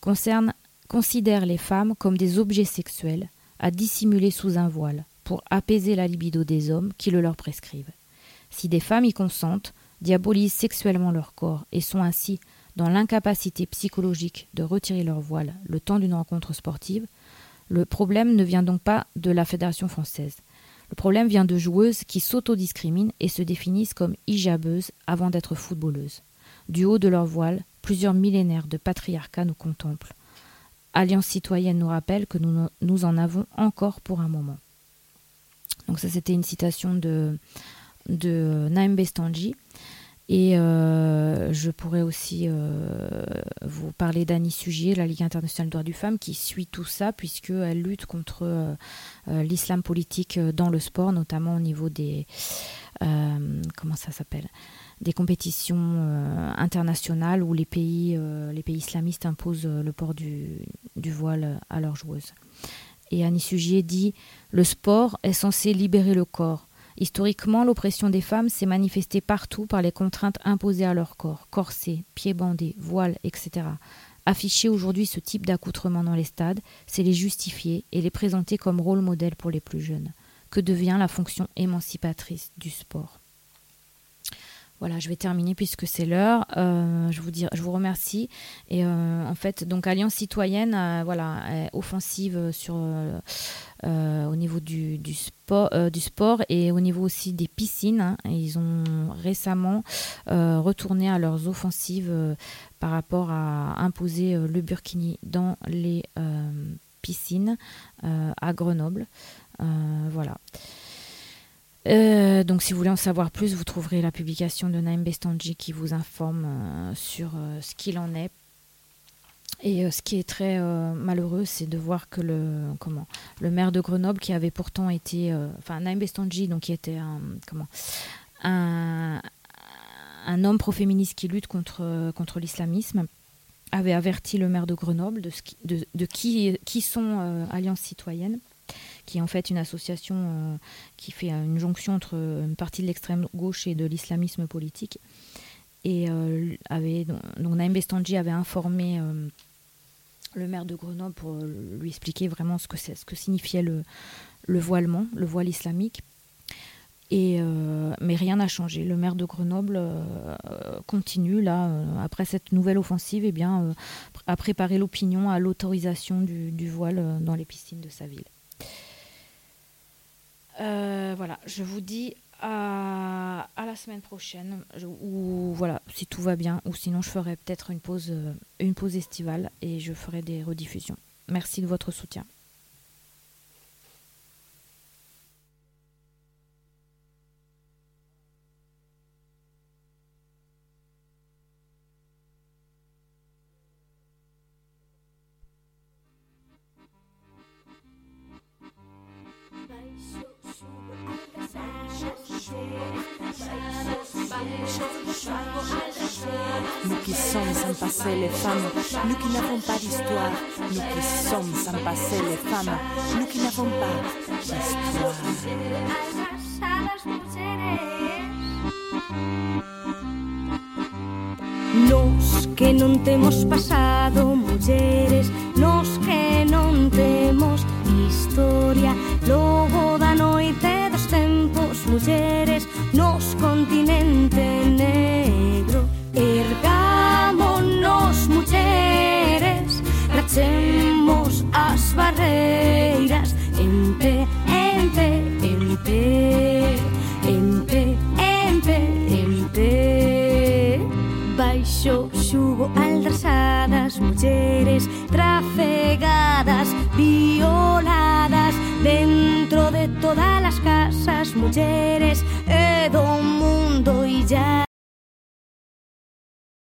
considèrent les femmes comme des objets sexuels, à dissimuler sous un voile, pour apaiser la libido des hommes qui le leur prescrivent. Si des femmes y consentent, diabolisent sexuellement leur corps et sont ainsi dans l'incapacité psychologique de retirer leur voile le temps d'une rencontre sportive, le problème ne vient donc pas de la Fédération française. Le problème vient de joueuses qui s'autodiscriminent et se définissent comme hijabeuses avant d'être footballeuses. Du haut de leur voile, plusieurs millénaires de patriarcat nous contemplent. Alliance citoyenne nous rappelle que nous, en avons encore pour un moment. Donc ça c'était une citation de, de Naim Bestanji. Et euh, je pourrais aussi euh, vous parler d'Annie Sugier, la Ligue internationale des droits du femme, qui suit tout ça, puisqu'elle lutte contre euh, l'islam politique dans le sport, notamment au niveau des. comment ça s'appelle? Des compétitions internationales où les pays, pays islamistes imposent le port du, du voile à leurs joueuses. Et Annie Sugier dit Le sport est censé libérer le corps Historiquement, l'oppression des femmes s'est manifestée partout par les contraintes imposées à leur corps, corsets, pieds bandés, voiles, etc. Afficher aujourd'hui ce type d'accoutrement dans les stades, c'est les justifier et les présenter comme rôle modèle pour les plus jeunes. Que devient la fonction émancipatrice du sport? Voilà, je vais terminer puisque c'est l'heure. Euh, je, vous remercie. Et euh, en fait, donc Alliance citoyenne, euh, voilà, offensive au niveau du, du sport, du sport et au niveau aussi des piscines. Hein. ils ont récemment retourné à leurs offensives par rapport à imposer le burkini dans les piscines à Grenoble. voilà. Euh, donc si vous voulez en savoir plus, vous trouverez la publication de Naim Bestanji qui vous informe euh, sur euh, ce qu'il en est. Et ce qui est très malheureux, c'est de voir que le, comment, le maire de Grenoble, qui avait pourtant été, enfin Naim Bestanji, donc qui était un, comment, un, homme pro-féministe qui lutte contre, contre l'islamisme, avait averti le maire de Grenoble de, ce de, de qui, qui sont Alliance citoyenne qui est en fait une association euh, qui fait une jonction entre une partie de l'extrême gauche et de l'islamisme politique. Et euh, avait, donc, Naïm Bestanji avait informé euh, le maire de Grenoble pour lui expliquer vraiment ce que, ce que signifiait le, le voilement, le voile islamique. Et, euh, mais rien n'a changé. Le maire de Grenoble euh, continue, là, euh, après cette nouvelle offensive, eh bien, à préparer l'opinion à l'autorisation du, voile dans les piscines de sa ville. Voilà, je vous dis à, la semaine prochaine, ou voilà, si tout va bien, ou sinon je ferai peut-être une pause, une pause estivale et je ferai des rediffusions. Merci de votre soutien. fama, nous qui n'avons pas d'histoire. Nos que non temos pas